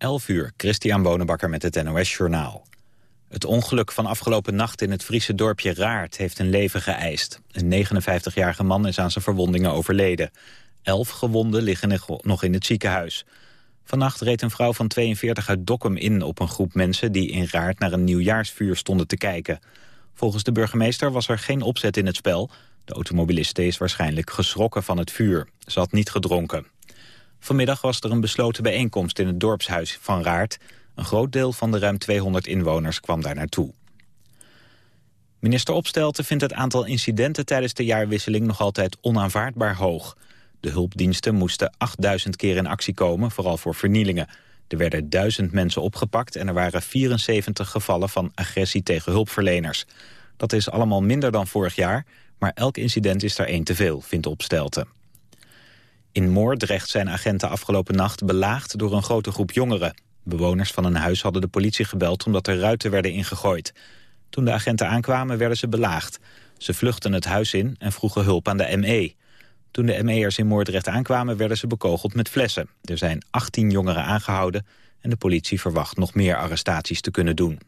11 uur, Christian Bonenbakker met het NOS Journaal. Het ongeluk van afgelopen nacht in het Friese dorpje Raart heeft een leven geëist. Een 59-jarige man is aan zijn verwondingen overleden. Elf gewonden liggen nog in het ziekenhuis. Vannacht reed een vrouw van 42 uit Dokkum in op een groep mensen... die in Raart naar een nieuwjaarsvuur stonden te kijken. Volgens de burgemeester was er geen opzet in het spel. De automobiliste is waarschijnlijk geschrokken van het vuur. Ze had niet gedronken. Vanmiddag was er een besloten bijeenkomst in het dorpshuis van Raart. Een groot deel van de ruim 200 inwoners kwam daar naartoe. Minister Opstelten vindt het aantal incidenten tijdens de jaarwisseling nog altijd onaanvaardbaar hoog. De hulpdiensten moesten 8000 keer in actie komen, vooral voor vernielingen. Er werden duizend mensen opgepakt en er waren 74 gevallen van agressie tegen hulpverleners. Dat is allemaal minder dan vorig jaar, maar elk incident is er één te veel, vindt Opstelten. In Moordrecht zijn agenten afgelopen nacht belaagd door een grote groep jongeren. Bewoners van een huis hadden de politie gebeld omdat er ruiten werden ingegooid. Toen de agenten aankwamen werden ze belaagd. Ze vluchtten het huis in en vroegen hulp aan de ME. Toen de ME'ers in Moordrecht aankwamen werden ze bekogeld met flessen. Er zijn 18 jongeren aangehouden en de politie verwacht nog meer arrestaties te kunnen doen.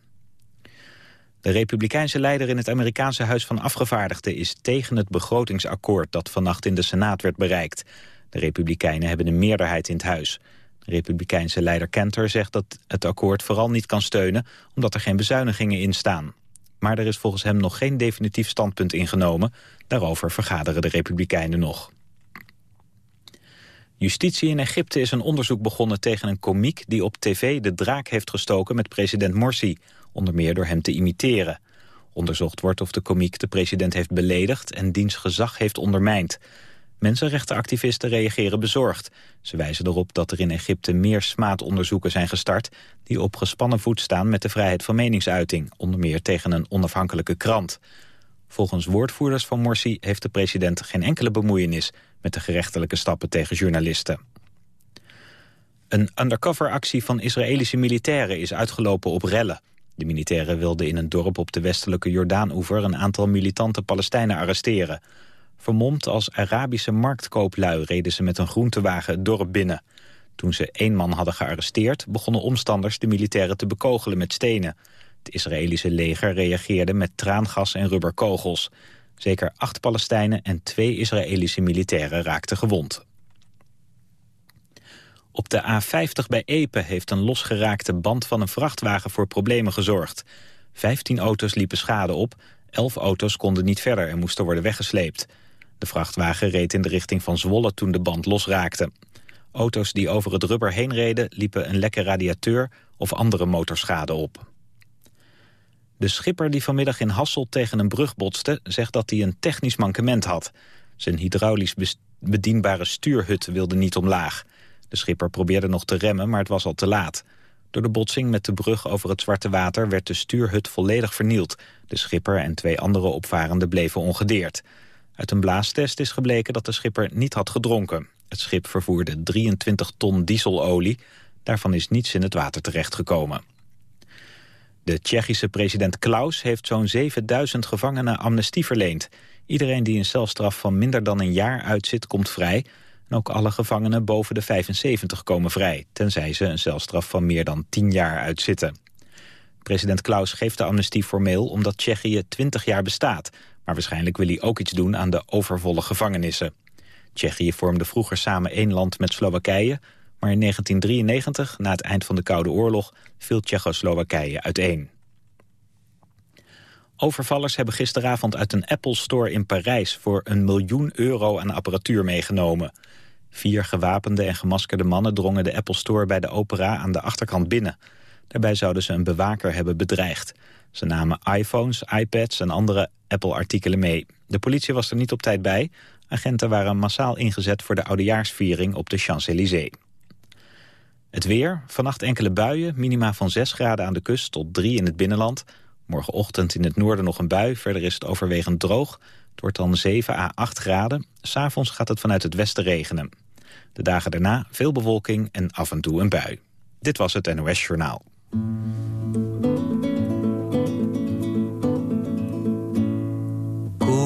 De republikeinse leider in het Amerikaanse Huis van Afgevaardigden is tegen het begrotingsakkoord dat vannacht in de Senaat werd bereikt. De Republikeinen hebben een meerderheid in het huis. De Republikeinse leider Kenter zegt dat het akkoord vooral niet kan steunen... omdat er geen bezuinigingen in staan. Maar er is volgens hem nog geen definitief standpunt ingenomen. Daarover vergaderen de Republikeinen nog. Justitie in Egypte is een onderzoek begonnen tegen een komiek... die op tv de draak heeft gestoken met president Morsi. Onder meer door hem te imiteren. Onderzocht wordt of de komiek de president heeft beledigd... en diens gezag heeft ondermijnd. Mensenrechtenactivisten reageren bezorgd. Ze wijzen erop dat er in Egypte meer smaatonderzoeken zijn gestart... die op gespannen voet staan met de vrijheid van meningsuiting... onder meer tegen een onafhankelijke krant. Volgens woordvoerders van Morsi heeft de president geen enkele bemoeienis... met de gerechtelijke stappen tegen journalisten. Een undercoveractie van Israëlische militairen is uitgelopen op rellen. De militairen wilden in een dorp op de westelijke Jordaan-oever... een aantal militante Palestijnen arresteren... Vermomd als Arabische marktkooplui reden ze met een groentewagen het dorp binnen. Toen ze één man hadden gearresteerd, begonnen omstanders de militairen te bekogelen met stenen. Het Israëlische leger reageerde met traangas en rubberkogels. Zeker acht Palestijnen en twee Israëlische militairen raakten gewond. Op de A50 bij Epe heeft een losgeraakte band van een vrachtwagen voor problemen gezorgd. Vijftien auto's liepen schade op, elf auto's konden niet verder en moesten worden weggesleept. De vrachtwagen reed in de richting van Zwolle toen de band losraakte. Auto's die over het rubber heen reden liepen een lekke radiateur of andere motorschade op. De schipper die vanmiddag in Hassel tegen een brug botste... zegt dat hij een technisch mankement had. Zijn hydraulisch bedienbare stuurhut wilde niet omlaag. De schipper probeerde nog te remmen, maar het was al te laat. Door de botsing met de brug over het Zwarte Water... werd de stuurhut volledig vernield. De schipper en twee andere opvarenden bleven ongedeerd. Uit een blaastest is gebleken dat de schipper niet had gedronken. Het schip vervoerde 23 ton dieselolie. Daarvan is niets in het water terechtgekomen. De Tsjechische president Klaus heeft zo'n 7000 gevangenen amnestie verleend. Iedereen die een celstraf van minder dan een jaar uitzit, komt vrij. En ook alle gevangenen boven de 75 komen vrij... tenzij ze een celstraf van meer dan 10 jaar uitzitten. President Klaus geeft de amnestie formeel omdat Tsjechië 20 jaar bestaat... Maar waarschijnlijk wil hij ook iets doen aan de overvolle gevangenissen. Tsjechië vormde vroeger samen één land met Slowakije... maar in 1993, na het eind van de Koude Oorlog... viel Tsjechoslowakije uiteen. Overvallers hebben gisteravond uit een Apple Store in Parijs... voor een miljoen euro aan apparatuur meegenomen. Vier gewapende en gemaskerde mannen drongen de Apple Store bij de opera aan de achterkant binnen. Daarbij zouden ze een bewaker hebben bedreigd. Ze namen iPhones, iPads en andere Apple-artikelen mee. De politie was er niet op tijd bij. Agenten waren massaal ingezet voor de oudejaarsviering op de Champs-Élysées. Het weer, vannacht enkele buien, minima van 6 graden aan de kust tot 3 in het binnenland. Morgenochtend in het noorden nog een bui, verder is het overwegend droog. Het wordt dan 7 à 8 graden. S'avonds gaat het vanuit het westen regenen. De dagen daarna veel bewolking en af en toe een bui. Dit was het NOS Journaal.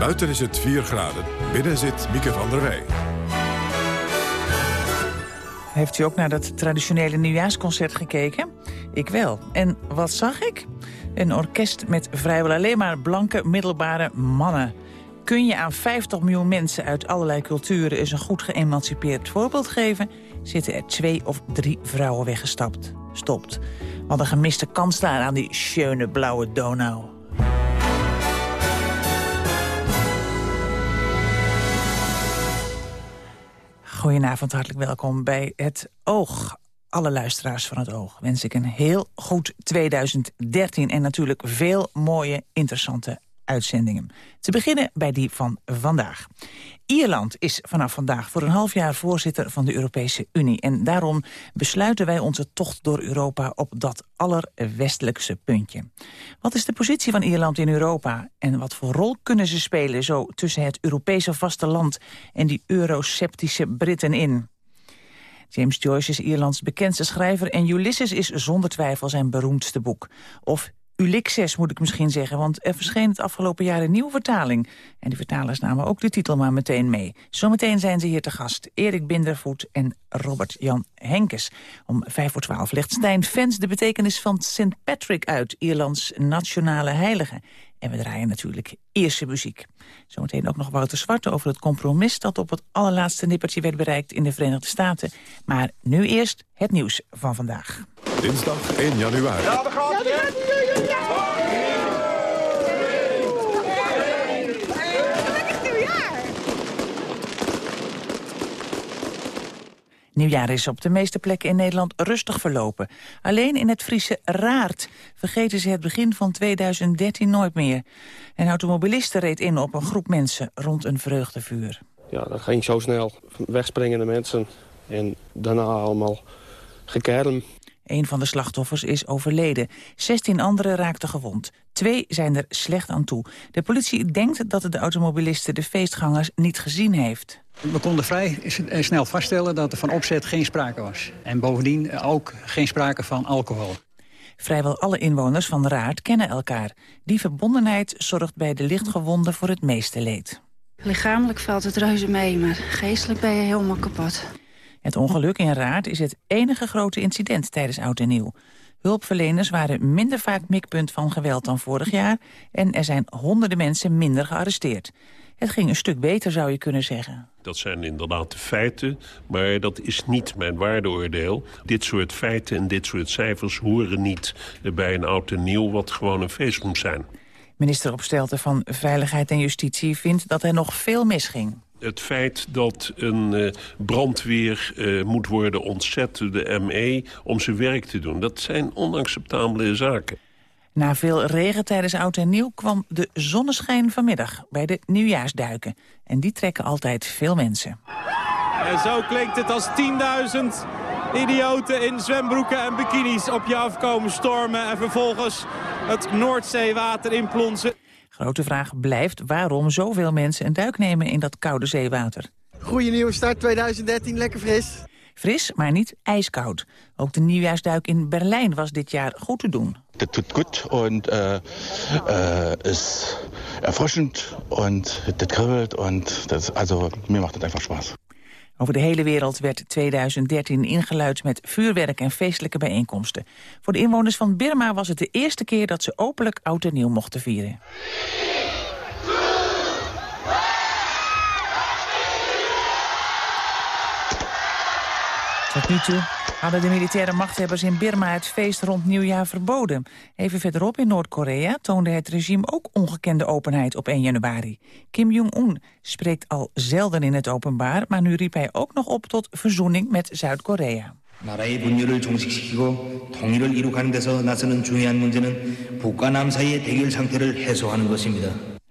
Buiten is het 4 graden, binnen zit Mieke van der Wij. Heeft u ook naar dat traditionele nieuwjaarsconcert gekeken? Ik wel. En wat zag ik? Een orkest met vrijwel alleen maar blanke middelbare mannen. Kun je aan 50 miljoen mensen uit allerlei culturen... eens een goed geëmancipeerd voorbeeld geven... zitten er twee of drie vrouwen weggestapt. Stopt. Wat een gemiste kans daar aan die schöne blauwe Donau. Goedenavond, hartelijk welkom bij Het Oog. Alle luisteraars van Het Oog wens ik een heel goed 2013... en natuurlijk veel mooie, interessante uitzendingen. Te beginnen bij die van vandaag. Ierland is vanaf vandaag voor een half jaar voorzitter van de Europese Unie. En daarom besluiten wij onze tocht door Europa op dat allerwestelijkse puntje. Wat is de positie van Ierland in Europa? En wat voor rol kunnen ze spelen zo tussen het Europese vasteland en die euroceptische Britten in? James Joyce is Ierlands bekendste schrijver... en Ulysses is zonder twijfel zijn beroemdste boek. Of Ulixes moet ik misschien zeggen, want er verscheen het afgelopen jaar een nieuwe vertaling. En die vertalers namen ook de titel maar meteen mee. Zometeen zijn ze hier te gast, Erik Bindervoet en Robert-Jan Henkes. Om vijf voor twaalf legt Stijn Fans de betekenis van St. Patrick uit, Ierlands nationale heilige. En we draaien natuurlijk Ierse muziek. Zometeen ook nog Wouter Zwarte over het compromis... dat op het allerlaatste nippertje werd bereikt in de Verenigde Staten. Maar nu eerst het nieuws van vandaag. Dinsdag 1 januari. Ja, we gaan Nieuwjaar is op de meeste plekken in Nederland rustig verlopen. Alleen in het Friese Raart vergeten ze het begin van 2013 nooit meer. Een automobiliste reed in op een groep mensen rond een vreugdevuur. Ja, dat ging zo snel. Wegspringende mensen en daarna allemaal gekerm. Een van de slachtoffers is overleden. 16 anderen raakten gewond. Twee zijn er slecht aan toe. De politie denkt dat de automobiliste de feestgangers niet gezien heeft. We konden vrij snel vaststellen dat er van opzet geen sprake was. En bovendien ook geen sprake van alcohol. Vrijwel alle inwoners van Raad kennen elkaar. Die verbondenheid zorgt bij de lichtgewonden voor het meeste leed. Lichamelijk valt het reuze mee, maar geestelijk ben je helemaal kapot. Het ongeluk in Raad is het enige grote incident tijdens Oud en Nieuw. Hulpverleners waren minder vaak mikpunt van geweld dan vorig jaar... en er zijn honderden mensen minder gearresteerd. Het ging een stuk beter, zou je kunnen zeggen. Dat zijn inderdaad de feiten, maar dat is niet mijn waardeoordeel. Dit soort feiten en dit soort cijfers horen niet bij een oud en nieuw... wat gewoon een feest moet zijn. Minister Opstelten van Veiligheid en Justitie vindt dat er nog veel misging. Het feit dat een uh, brandweer uh, moet worden ontzet door de ME om zijn werk te doen... dat zijn onacceptabele zaken. Na veel regen tijdens Oud en Nieuw kwam de zonneschijn vanmiddag bij de nieuwjaarsduiken. En die trekken altijd veel mensen. En zo klinkt het als 10.000 idioten in zwembroeken en bikinis op je afkomen stormen... en vervolgens het Noordzeewater inplonsen. Grote vraag blijft waarom zoveel mensen een duik nemen in dat koude zeewater. Goeie nieuwe start 2013, lekker fris. Fris, maar niet ijskoud. Ook de nieuwjaarsduik in Berlijn was dit jaar goed te doen. Het doet goed en uh, uh, is erfrischend en het kribbelt en dat, also, mir macht het einfach Spaß. Over de hele wereld werd 2013 ingeluid met vuurwerk en feestelijke bijeenkomsten. Voor de inwoners van Birma was het de eerste keer dat ze openlijk oud en nieuw mochten vieren. Tot nu toe hadden de militaire machthebbers in Birma het feest rond nieuwjaar verboden. Even verderop in Noord-Korea toonde het regime ook ongekende openheid op 1 januari. Kim Jong-un spreekt al zelden in het openbaar, maar nu riep hij ook nog op tot verzoening met Zuid-Korea. 나라의 분열을 종식시키고 통일을 이룩하는 데서 나서는 중요한 문제는 북과 남 사이의 대결 상태를 해소하는 것입니다.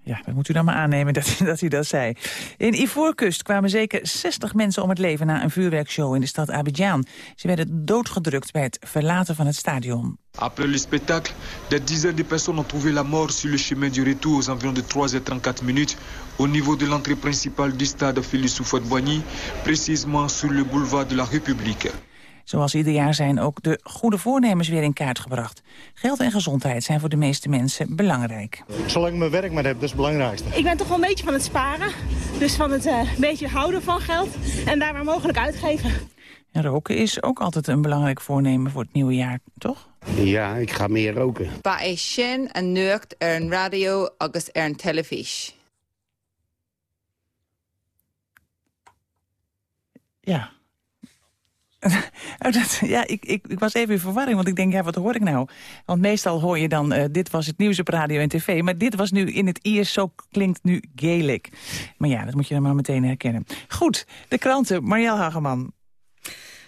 Ja, dat moet u dan maar aannemen dat, dat hij dat zei. In Ivoorkust kwamen zeker 60 mensen om het leven na een vuurwerkshow in de stad Abidjan. Ze werden doodgedrukt bij het verlaten van het stadion. Après le spectacle, des dizaines de personnes ont trouvé la mort sur le chemin du retour aux environs de 3h34 minutes au niveau de l'entrée principale du stade Félix Houphouët-Boigny, précisément sur le boulevard de la République. Zoals ieder jaar zijn ook de goede voornemens weer in kaart gebracht. Geld en gezondheid zijn voor de meeste mensen belangrijk. Zolang ik mijn werk maar heb, dat is het belangrijkste. Ik ben toch wel een beetje van het sparen. Dus van het uh, beetje houden van geld en daar waar mogelijk uitgeven. En roken is ook altijd een belangrijk voornemen voor het nieuwe jaar, toch? Ja, ik ga meer roken. Ba é sin a nucht ar an radio agus ar an televis. Ja. dat, ja, ik, ik, ik, was even in verwarring, want ik denk, ja, wat hoor ik nou? Want meestal hoor je dan, uh, dit was het nieuws op radio en tv... maar dit was nu in het Iers, zo klinkt nu Gaelic. Maar ja, dat moet je dan maar meteen herkennen. Goed, de kranten, Marielle Hageman.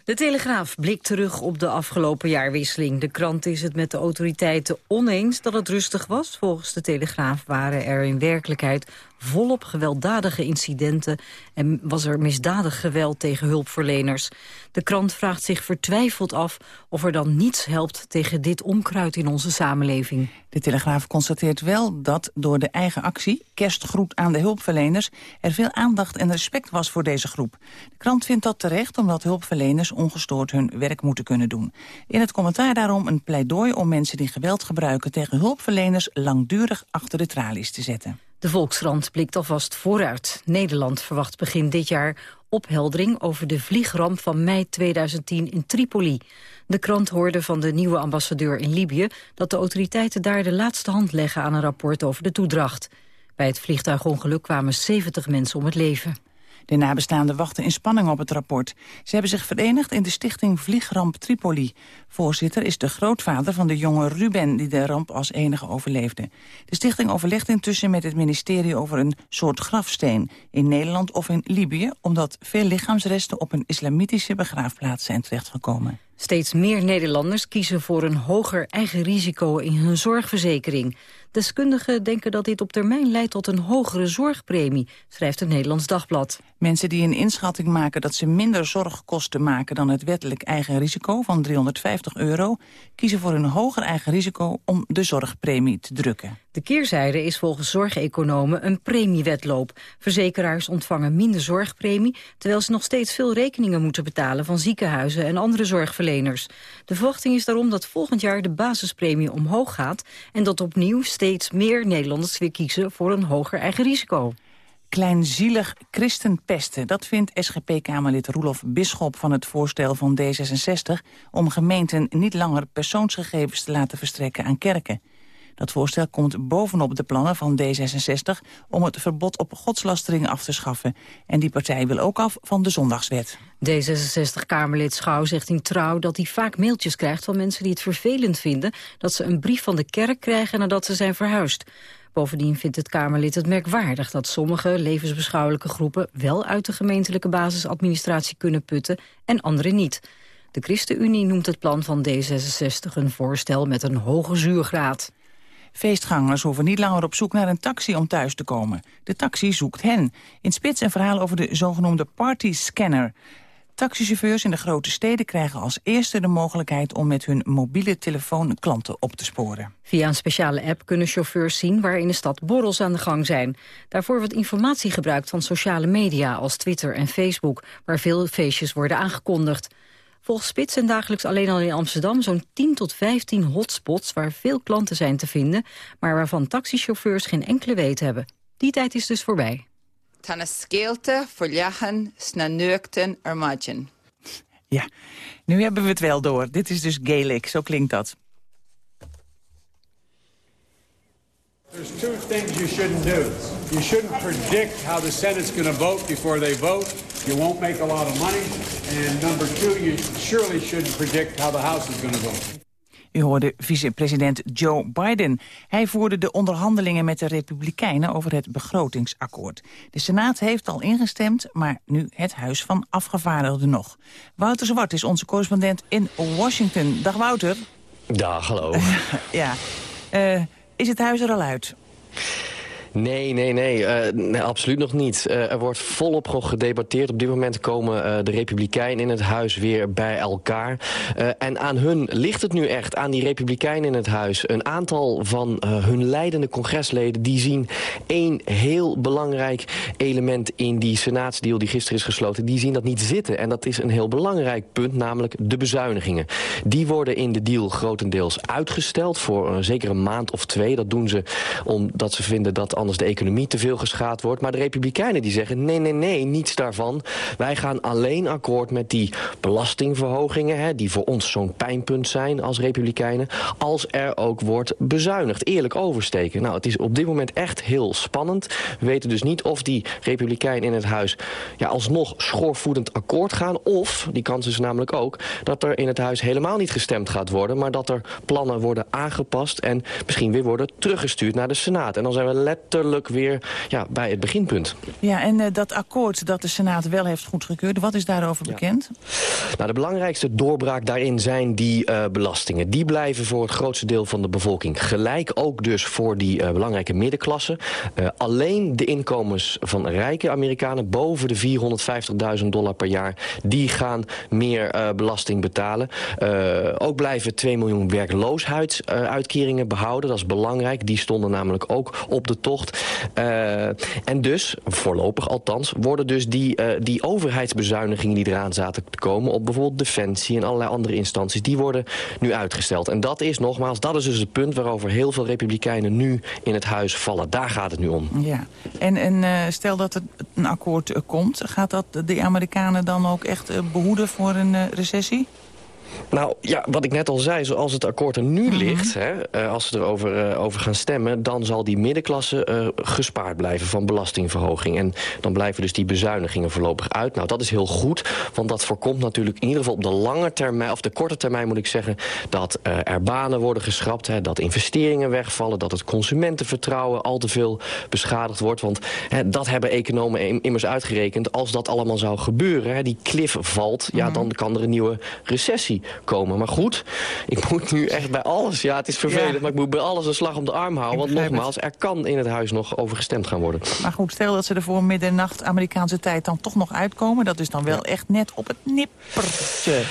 De Telegraaf blikt terug op de afgelopen jaarwisseling. De krant is het met de autoriteiten oneens dat het rustig was. Volgens de Telegraaf waren er in werkelijkheid volop gewelddadige incidenten... en was er misdadig geweld tegen hulpverleners. De krant vraagt zich vertwijfeld af of er dan niets helpt... tegen dit onkruid in onze samenleving. De Telegraaf constateert wel dat door de eigen actie... kerstgroet aan de hulpverleners... er veel aandacht en respect was voor deze groep. De krant vindt dat terecht omdat hulpverleners ongestoord hun werk moeten kunnen doen. In het commentaar daarom een pleidooi om mensen die geweld gebruiken... tegen hulpverleners langdurig achter de tralies te zetten. De Volkskrant blikt alvast vooruit. Nederland verwacht begin dit jaar opheldering over de vliegramp van mei 2010 in Tripoli. De krant hoorde van de nieuwe ambassadeur in Libië... dat de autoriteiten daar de laatste hand leggen aan een rapport over de toedracht. Bij het vliegtuigongeluk kwamen 70 mensen om het leven. De nabestaanden wachten in spanning op het rapport. Ze hebben zich verenigd in de stichting Vliegramp Tripoli. Voorzitter is de grootvader van de jonge Ruben die de ramp als enige overleefde. De stichting overlegt intussen met het ministerie over een soort grafsteen... in Nederland of in Libië, omdat veel lichaamsresten op een islamitische begraafplaats zijn terechtgekomen. Steeds meer Nederlanders kiezen voor een hoger eigen risico in hun zorgverzekering. Deskundigen denken dat dit op termijn leidt tot een hogere zorgpremie, schrijft het Nederlands Dagblad. Mensen die een inschatting maken dat ze minder zorgkosten maken dan het wettelijk eigen risico van 350 euro, kiezen voor een hoger eigen risico om de zorgpremie te drukken. De keerzijde is volgens zorgeconomen een premiewetloop. Verzekeraars ontvangen minder zorgpremie... terwijl ze nog steeds veel rekeningen moeten betalen... van ziekenhuizen en andere zorgverleners. De verwachting is daarom dat volgend jaar de basispremie omhoog gaat... en dat opnieuw steeds meer Nederlanders weer kiezen voor een hoger eigen risico kleinzielig christenpesten. Dat vindt SGP-Kamerlid Roelof Bisschop van het voorstel van D66... om gemeenten niet langer persoonsgegevens te laten verstrekken aan kerken. Dat voorstel komt bovenop de plannen van D66 om het verbod op godslastering af te schaffen. En die partij wil ook af van de zondagswet. D66-Kamerlid Schouw zegt in Trouw dat hij vaak mailtjes krijgt van mensen die het vervelend vinden dat ze een brief van de kerk krijgen nadat ze zijn verhuisd. Bovendien vindt het Kamerlid het merkwaardig dat sommige levensbeschouwelijke groepen wel uit de gemeentelijke basisadministratie kunnen putten en andere niet. De ChristenUnie noemt het plan van D66 een voorstel met een hoge zuurgraad. Feestgangers hoeven niet langer op zoek naar een taxi om thuis te komen. De taxi zoekt hen. In Spits een verhaal over de zogenoemde party scanner. Taxichauffeurs in de grote steden krijgen als eerste de mogelijkheid om met hun mobiele telefoon klanten op te sporen. Via een speciale app kunnen chauffeurs zien waar in de stad borrels aan de gang zijn. Daarvoor wordt informatie gebruikt van sociale media als Twitter en Facebook, waar veel feestjes worden aangekondigd. Volgens Spits zijn dagelijks alleen al in Amsterdam zo'n 10 tot 15 hotspots waar veel klanten zijn te vinden, maar waarvan taxichauffeurs geen enkele weet hebben. Die tijd is dus voorbij. Tanna skeelte verjagen sna armagin. Ja, nu hebben we het wel door. Dit is dus Gaelic, zo klinkt dat. There's two things you shouldn't do. You shouldn't predict how the Senate's going to vote before they vote. You won't make a lot of money. And number two, you surely shouldn't predict how the House is going to vote. U hoorde vicepresident Joe Biden. Hij voerde de onderhandelingen met de Republikeinen over het begrotingsakkoord. De Senaat heeft al ingestemd, maar nu het Huis van Afgevaardigden nog. Wouter Zwart is onze correspondent in Washington. Dag Wouter. Dag, hallo. ja, uh, is het huis er al uit? Nee, nee, nee, eh, nee absoluut nog niet. Uh, er wordt volop gedebatteerd. Op dit moment komen uh, de Republikeinen in het huis weer bij elkaar. en aan hun ligt het nu echt, aan die Republikeinen in het huis. Een aantal van hun leidende congresleden... die zien één heel belangrijk element in die senaatsdeal... die gisteren is gesloten. Die zien dat niet zitten. En dat is een heel belangrijk punt, namelijk de bezuinigingen. Die worden in de deal grotendeels uitgesteld voor zeker een maand of twee. Dat doen ze omdat ze vinden dat anders de economie te veel geschaad wordt. Maar de Republikeinen die zeggen nee, nee, nee, niets daarvan. Wij gaan alleen akkoord met die belastingverhogingen... Hè, die voor ons zo'n pijnpunt zijn als Republikeinen... als er ook wordt bezuinigd. Eerlijk oversteken. Nou, het is op dit moment echt heel spannend. We weten dus niet of die Republikeinen in het huis... Ja, alsnog schoorvoedend akkoord gaan... of, die kans is namelijk ook... dat er in het huis helemaal niet gestemd gaat worden... maar dat er plannen worden aangepast... en misschien weer worden teruggestuurd naar de Senaat. En dan zijn we letterlijk weer ja, bij het beginpunt. Ja, en uh, dat akkoord dat de Senaat wel heeft goedgekeurd, wat is daarover ja. bekend? Nou, de belangrijkste doorbraak daarin zijn die uh, belastingen. Die blijven voor het grootste deel van de bevolking gelijk. Ook dus voor die uh, belangrijke middenklasse. alleen de inkomens van rijke Amerikanen boven de 450.000 dollar per jaar... die gaan meer belasting betalen. ook blijven 2 miljoen werkloosheidsuitkeringen behouden. Dat is belangrijk. Die stonden namelijk ook op de tocht. Uh, en dus, voorlopig althans, worden dus die, uh, die overheidsbezuinigingen die eraan zaten te komen... op bijvoorbeeld Defensie en allerlei andere instanties, die worden nu uitgesteld. En dat is nogmaals, dat is dus het punt waarover heel veel republikeinen nu in het huis vallen. Daar gaat het nu om. Ja, en, en uh, stel dat er een akkoord komt, gaat dat de Amerikanen dan ook echt behoeden voor een recessie? Nou ja, wat ik net al zei, zoals het akkoord er nu mm -hmm. ligt... Hè, uh, als ze erover uh, over gaan stemmen... dan zal die middenklasse uh, gespaard blijven van belastingverhoging. En dan blijven dus die bezuinigingen voorlopig uit. Nou, dat is heel goed, want dat voorkomt natuurlijk... in ieder geval op de lange termijn, of de korte termijn moet ik zeggen... dat er banen worden geschrapt, hè, dat investeringen wegvallen... dat het consumentenvertrouwen al te veel beschadigd wordt. Want hè, dat hebben economen immers uitgerekend. Als dat allemaal zou gebeuren, hè, die klif valt... Mm -hmm. ja, dan kan er een nieuwe recessie komen. Maar goed, ik moet nu echt bij alles... Ja, het is vervelend, ja. maar ik moet bij alles een slag om de arm houden. Want nogmaals, er kan in het huis nog over gestemd gaan worden. Maar goed, stel dat ze er voor middernacht Amerikaanse tijd dan toch nog uitkomen. Dat is dan wel ja. echt net op het nippertje.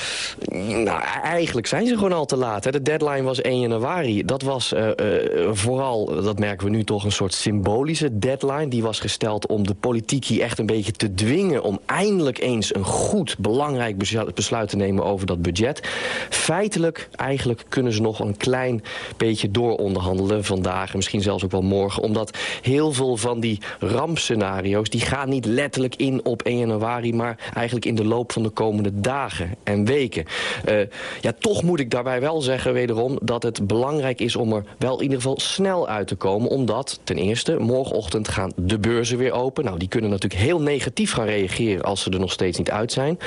Nou, eigenlijk zijn ze gewoon al te laat. Hè. De deadline was 1 januari. Dat was uh, uh, vooral, dat merken we nu toch, een soort symbolische deadline. Die was gesteld om de politiek hier echt een beetje te dwingen... om eindelijk eens een goed, belangrijk besluit te nemen over dat budget. Feitelijk, eigenlijk kunnen ze nog een klein beetje dooronderhandelen vandaag... en misschien zelfs ook wel morgen. Omdat heel veel van die rampscenario's... die gaan niet letterlijk in op 1 januari... maar eigenlijk in de loop van de komende dagen en weken. Uh, ja, toch moet ik daarbij wel zeggen wederom... dat het belangrijk is om er wel in ieder geval snel uit te komen. Omdat, ten eerste, morgenochtend gaan de beurzen weer open. Nou, die kunnen natuurlijk heel negatief gaan reageren... als ze er nog steeds niet uit zijn.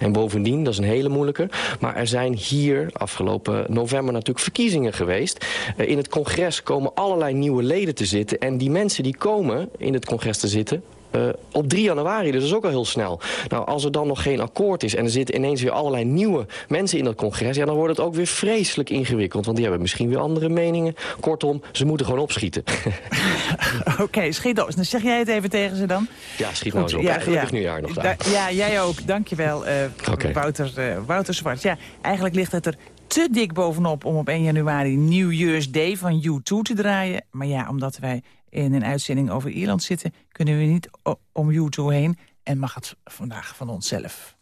En bovendien, dat is een hele moeilijke... maar er zijn hier afgelopen november natuurlijk verkiezingen geweest. Uh, in het congres komen allerlei nieuwe leden te zitten. En die mensen die komen in het congres te zitten... Uh, op 3 januari, dus dat is ook al heel snel. Nou, als er dan nog geen akkoord is en er zitten ineens weer allerlei nieuwe mensen in dat congres... ja, dan wordt het ook weer vreselijk ingewikkeld, want die hebben misschien weer andere meningen. Kortom, ze moeten gewoon opschieten. Oké, okay, schiet op. Dan zeg jij het even tegen ze dan? Ja, schiet nou eens op. Ja, ja, nieuwjaar nog. Da ja, jij ook. Dankjewel, uh, okay. Wouter, uh, Wouter Zwart. Ja, eigenlijk ligt het er te dik bovenop om op 1 januari New Year's Day van U2 te draaien. Maar ja, omdat wij in een uitzending over Ierland zitten... kunnen we niet om U2 heen en mag het vandaag van onszelf.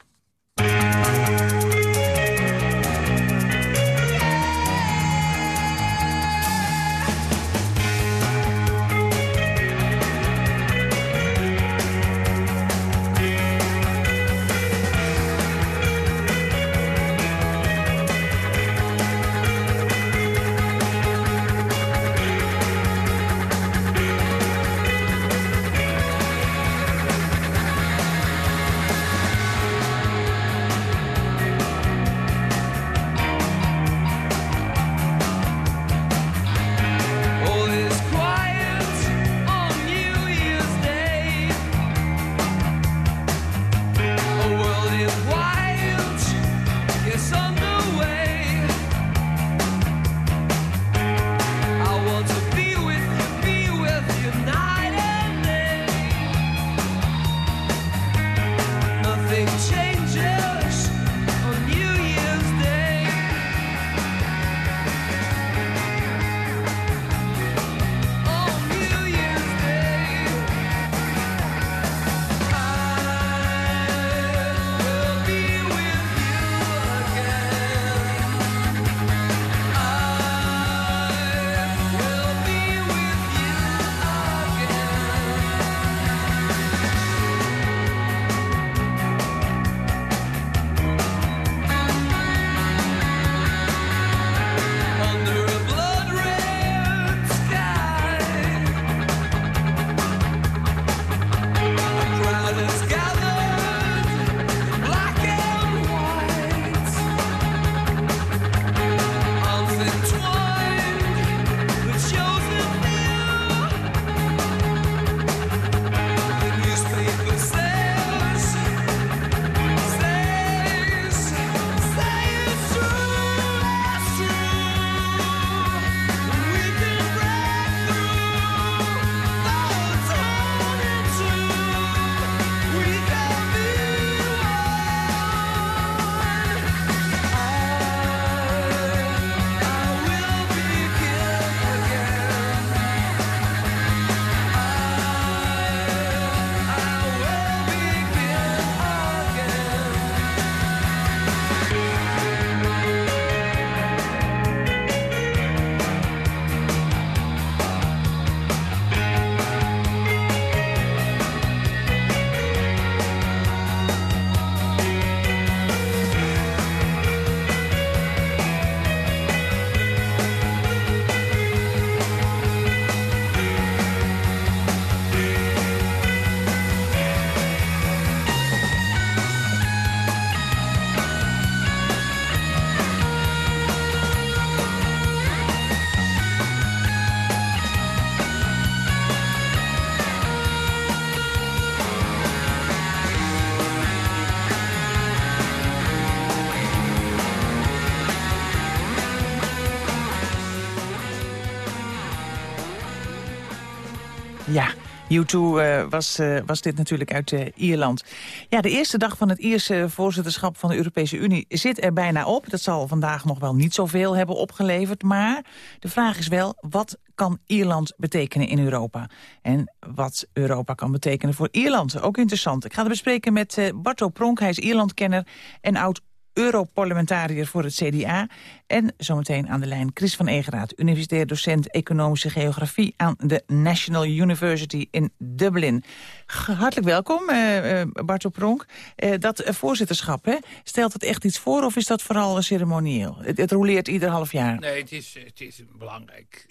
U2 uh, was, uh, was dit natuurlijk uit uh, Ierland. Ja, de eerste dag van het Ierse voorzitterschap van de Europese Unie zit er bijna op. Dat zal vandaag nog wel niet zoveel hebben opgeleverd. Maar de vraag is wel, wat kan Ierland betekenen in Europa? En wat Europa kan betekenen voor Ierland? Ook interessant. Ik ga het bespreken met Barto Pronk. Hij is Ierlandkenner en oud Europarlementariër voor het CDA. En zometeen aan de lijn Chris van Egeraat, universitair docent Economische Geografie aan de National University in Dublin. Hartelijk welkom, uh, Bartel Pronk. Uh, dat voorzitterschap, hè, stelt het echt iets voor of is dat vooral ceremonieel? Het, het roleert ieder half jaar. Nee, het is, het is een belangrijk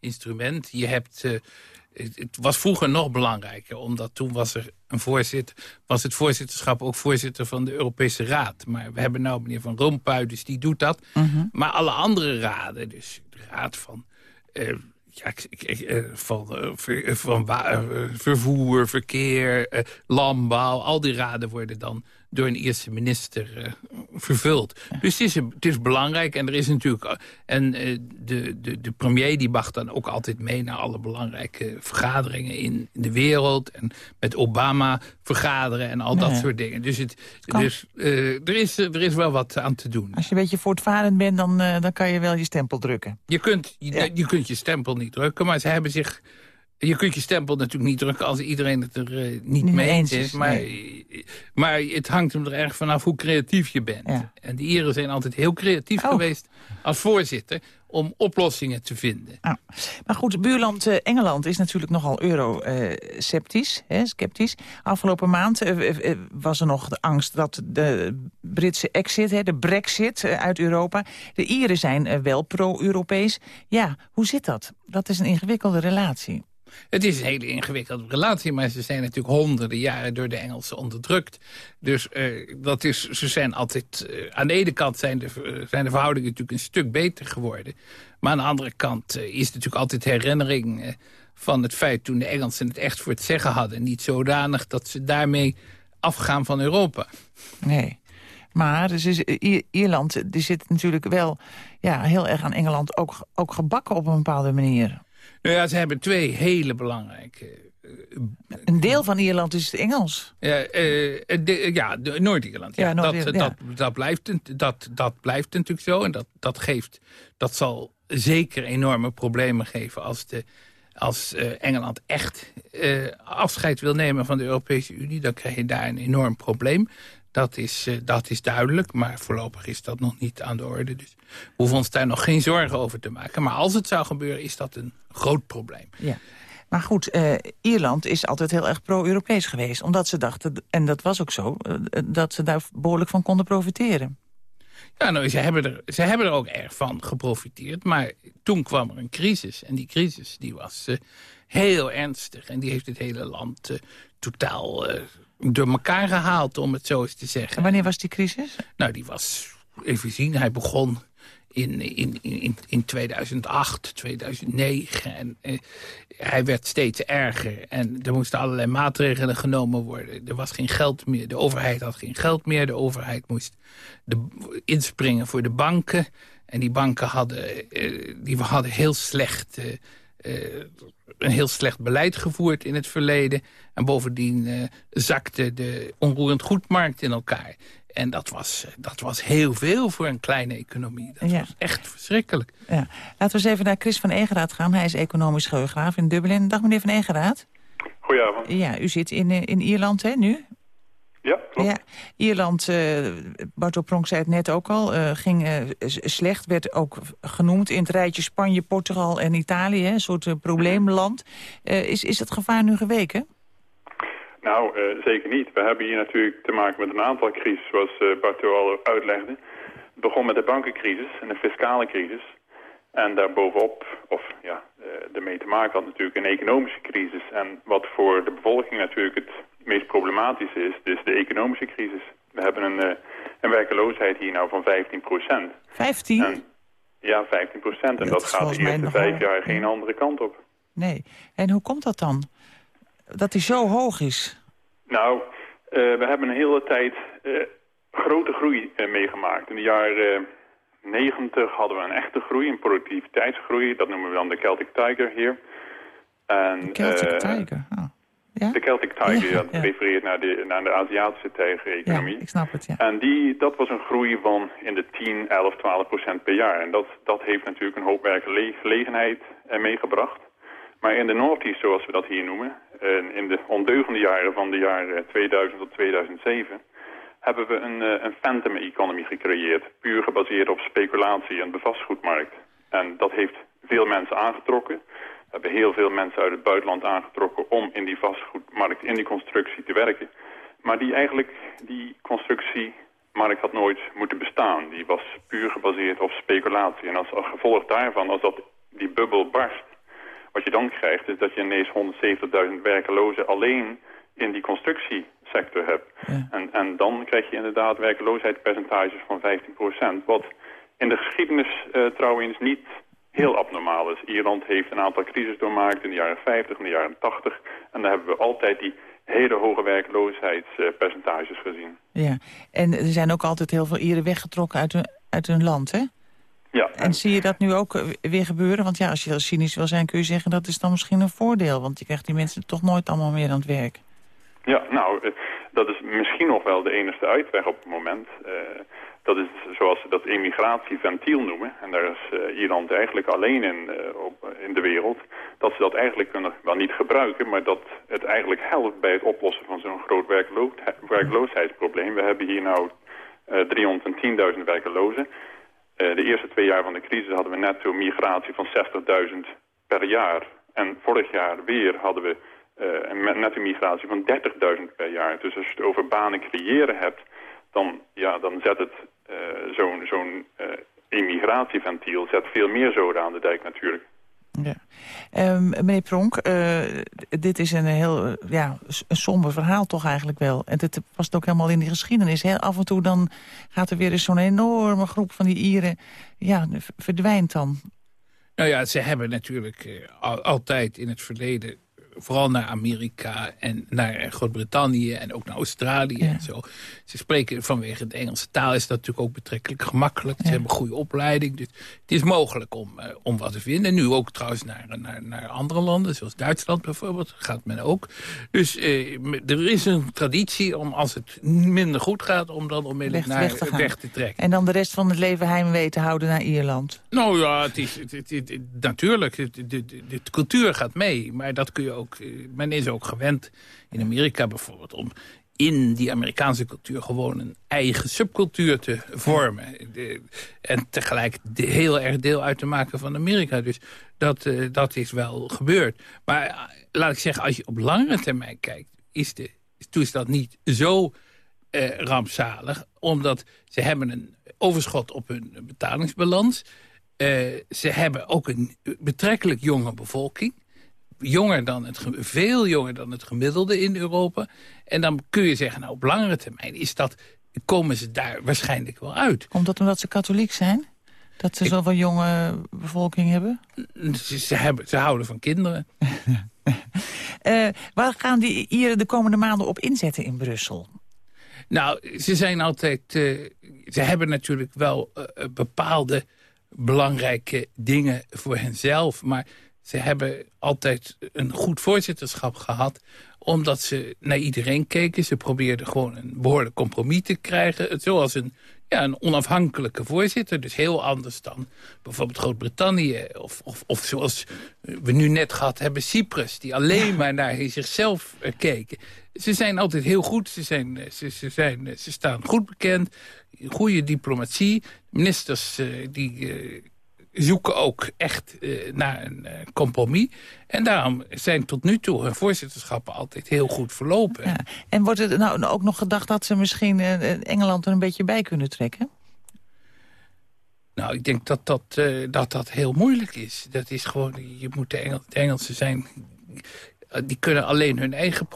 instrument. Je hebt het was vroeger nog belangrijker, omdat toen was er een voorzitter, was het voorzitterschap ook voorzitter van de Europese Raad. Maar we hebben nou meneer Van Rompuy, dus die doet dat. Mhm. Maar alle andere raden, dus de raad van... Uh, ja, uh, van, uh, ver, van vervoer, verkeer, landbouw, al die raden worden dan door een eerste minister uh, vervuld. Dus het is, het is belangrijk. En er is natuurlijk. En uh, de, de, de premier die mag dan ook altijd mee naar alle belangrijke vergaderingen in, de wereld. En met Obama vergaderen en al dat soort dingen. Dus, het, dus uh, er, is, er is wel wat aan te doen. Als je een beetje voortvarend bent, dan, dan kan je wel je stempel drukken. Je kunt je, ja. je kunt je stempel niet drukken, maar ze hebben zich je kunt je stempel natuurlijk niet drukken als iedereen het er uh, niet, mee eens is. Maar, nee. maar het hangt hem er erg vanaf hoe creatief je bent. Ja. En de Ieren zijn altijd heel creatief oh. geweest als voorzitter om oplossingen te vinden. Oh. Maar goed, buurland uh, Engeland is natuurlijk nogal euro-sceptisch, uh, sceptisch. Afgelopen maand uh, was er nog de angst dat de Britse exit, hè, de brexit uit Europa... de Ieren zijn wel pro-Europees. Ja, hoe zit dat? Dat is een ingewikkelde relatie. Het is een hele ingewikkelde relatie, maar ze zijn natuurlijk honderden jaren door de Engelsen onderdrukt. Dus uh, dat is, ze zijn altijd... Uh, aan de ene kant zijn de, uh, zijn de verhoudingen natuurlijk een stuk beter geworden. Maar aan de andere kant is natuurlijk altijd herinnering van het feit... toen de Engelsen het echt voor het zeggen hadden. Niet zodanig dat ze daarmee afgaan van Europa. Nee. Maar dus is, Ierland die zit natuurlijk wel ja, heel erg aan Engeland ook, ook gebakken op een bepaalde manier. Nou ja, ze hebben twee hele belangrijke... Uh, een deel van Ierland is het Engels. Ja, uh, de, ja Noord-Ierland. Ja, ja, Noord dat, ja. Dat, dat, blijft, dat, dat blijft natuurlijk zo. En dat, dat, geeft, dat zal zeker enorme problemen geven als, de, als uh, Engeland echt afscheid wil nemen van de Europese Unie. Dan krijg je daar een enorm probleem. Dat is, uh, dat is duidelijk, maar voorlopig is dat nog niet aan de orde. Dus we hoeven ons daar nog geen zorgen over te maken. Maar als het zou gebeuren, is dat een groot probleem. Ja. Maar goed, uh, Ierland is altijd heel erg pro-Europees geweest. Omdat ze dachten, en dat was ook zo, uh, dat ze daar behoorlijk van konden profiteren. Ja, nou, ze hebben, er, ze hebben er ook erg van geprofiteerd. Maar toen kwam er een crisis. En die crisis die was heel ernstig. En die heeft het hele land totaal door elkaar gehaald, om het zo eens te zeggen. En wanneer was die crisis? Nou, die was, even zien, hij begon in, in, in, in 2008, 2009. En eh, hij werd steeds erger. En er moesten allerlei maatregelen genomen worden. Er was geen geld meer. De overheid had geen geld meer. De overheid moest de, inspringen voor de banken. En die banken hadden, eh, die hadden heel slecht... Eh, uh, een heel slecht beleid gevoerd in het verleden. En bovendien uh, zakte de onroerend goedmarkt in elkaar. En dat was, dat was heel veel voor een kleine economie. Dat ja. was echt verschrikkelijk. Ja. Laten we eens even naar Chris van Egeraat gaan. Hij is economisch geograaf in Dublin. Dag meneer van Egeraat. Goedenavond. Ja, u zit in, in Ierland hè, nu? Ja, klopt. Ja, Ierland, uh, Bartel Pronk zei het net ook al, uh, ging uh, slecht. Werd ook genoemd in het rijtje Spanje, Portugal en Italië. Hè, een soort probleemland. is, is het gevaar nu geweken? Nou, zeker niet. We hebben hier natuurlijk te maken met een aantal crises, zoals Bartel al uitlegde. Het begon met de bankencrisis en de fiscale crisis. En daarbovenop, of ja, ermee te maken had natuurlijk een economische crisis. En wat voor de bevolking natuurlijk het meest problematisch is, dus de economische crisis. We hebben een, een werkeloosheid hier nou van 15 procent. 15? En, ja, 15 procent. En dat, dat is gaat de eerste vijf jaar geen andere kant op. Nee. En hoe komt dat dan? Dat hij zo hoog is? Nou, eh, we hebben een hele tijd eh, grote groei eh, meegemaakt. In de jaren 90 hadden we een echte groei, een productiviteitsgroei. Dat noemen we dan de Celtic Tiger hier. En, Celtic eh, Tiger. Oh. Ja? De Celtic Tiger, Ja, dat ja. refereert naar de, naar de Aziatische tijgereconomie. Ja, ik snap het, ja. En die, dat was een groei van in de 10, 11, 12 procent per jaar. En dat, dat heeft natuurlijk een hoop werkgelegenheid eh, meegebracht. Maar in de Northeast, zoals we dat hier noemen, eh, in de ondeugende jaren van de jaren 2000 tot 2007, hebben we een, eh, een phantom economy gecreëerd. Puur gebaseerd op speculatie en de vastgoedmarkt. En dat heeft veel mensen aangetrokken. We hebben heel veel mensen uit het buitenland aangetrokken om in die vastgoedmarkt, in die constructie te werken. Maar die eigenlijk, die constructiemarkt had nooit moeten bestaan. Die was puur gebaseerd op speculatie. En als gevolg daarvan, als dat, die bubbel barst, wat je dan krijgt is dat je ineens 170.000 werkelozen alleen in die constructiesector hebt. En, en dan krijg je inderdaad werkeloosheidspercentages van 15%. Wat in de geschiedenis uh, trouwens niet heel abnormaal is. Ierland heeft een aantal crisis doormaakt in de jaren 50 en de jaren 80. En daar hebben we altijd die hele hoge werkloosheidspercentages gezien. Ja, en er zijn ook altijd heel veel Ieren weggetrokken uit hun, uit hun land, hè? Ja. En zie je dat nu ook eh, weer gebeuren? Want ja, als je heel cynisch wil zijn, kun je zeggen dat is dan misschien een voordeel. Want je krijgt die mensen toch nooit allemaal meer aan het werk. Ja, nou, uh, dat is misschien nog wel de enige uitweg op het moment. Uh, dat is zoals ze dat emigratieventiel noemen. En daar is uh, Ierland eigenlijk alleen in, op, in de wereld. Dat ze dat eigenlijk kunnen, wel niet gebruiken, maar dat het eigenlijk helpt bij het oplossen van zo'n groot werklo werkloosheidsprobleem. We hebben hier nou 310.000 werkelozen. Uh, de eerste twee jaar van de crisis hadden we netto migratie van 60.000 per jaar. En vorig jaar weer hadden we uh, een netto migratie van 30.000 per jaar. Dus als je het over banen creëren hebt, dan, ja, dan zet het uh, zo'n zo'n emigratieventiel zet veel meer zoden aan de dijk natuurlijk. Ja. Um, meneer Pronk, uh, dit is een heel uh, ja, een somber verhaal toch eigenlijk wel. En het past ook helemaal in die geschiedenis. Heel af en toe dan gaat er weer eens zo'n enorme groep van die Ieren... ja, verdwijnt dan. Nou ja, ze hebben natuurlijk uh, al, altijd in het verleden vooral naar Amerika en naar Groot-Brittannië en ook naar Australië ja. en zo. Ze spreken vanwege de Engelse taal is dat natuurlijk ook betrekkelijk gemakkelijk. Ja. Ze hebben een goede opleiding, dus het is mogelijk om, uh, om wat te vinden. Nu ook trouwens naar, naar, naar andere landen, zoals Duitsland bijvoorbeeld, gaat men ook. Dus uh, er is een traditie om als het minder goed gaat, om dan onmiddellijk weg, naar weg te, weg te trekken. En dan de rest van het leven heimwee te houden naar Ierland. Nou ja, het is, het, het, het, natuurlijk, de, de, de cultuur gaat mee, maar dat kun je ook men is ook gewend in Amerika bijvoorbeeld om in die Amerikaanse cultuur gewoon een eigen subcultuur te vormen. De, en tegelijk de, heel erg deel uit te maken van Amerika. Dus dat, uh, dat is wel gebeurd. Maar uh, laat ik zeggen, als je op langere termijn kijkt... is de toestand niet zo uh, rampzalig. Omdat ze hebben een overschot op hun betalingsbalans. ze hebben ook een betrekkelijk jonge bevolking jonger dan het, veel jonger dan het gemiddelde in Europa. En dan kun je zeggen, nou op langere termijn is dat, komen ze daar waarschijnlijk wel uit. Komt dat omdat ze katholiek zijn? Dat ze Ik, zoveel jonge bevolking hebben? Ze, ze, hebben? ze houden van kinderen. uh, waar gaan die Ieren de komende maanden op inzetten in Brussel? Nou, ze zijn altijd... Uh, ze hebben natuurlijk wel uh, bepaalde belangrijke dingen voor henzelf... maar ze hebben altijd een goed voorzitterschap gehad omdat ze naar iedereen keken. Ze probeerden gewoon een behoorlijk compromis te krijgen. Zoals een, ja, een onafhankelijke voorzitter. Dus heel anders dan bijvoorbeeld Groot-Brittannië. Of, of, of zoals we nu net gehad hebben, Cyprus. Die alleen ja. maar naar zichzelf uh, keken. Ze zijn altijd heel goed. Ze, zijn, ze, ze, zijn, ze staan goed bekend. Goede diplomatie. Ministers uh, die... Uh, zoeken ook echt uh, naar een uh, compromis. En daarom zijn tot nu toe hun voorzitterschappen altijd heel goed verlopen. Ja. En wordt er nou ook nog gedacht dat ze misschien uh, Engeland er een beetje bij kunnen trekken? Nou, ik denk dat dat, dat, dat heel moeilijk is. Dat is gewoon, je moet de, Engel, de Engelsen zijn... Die kunnen alleen hun eigen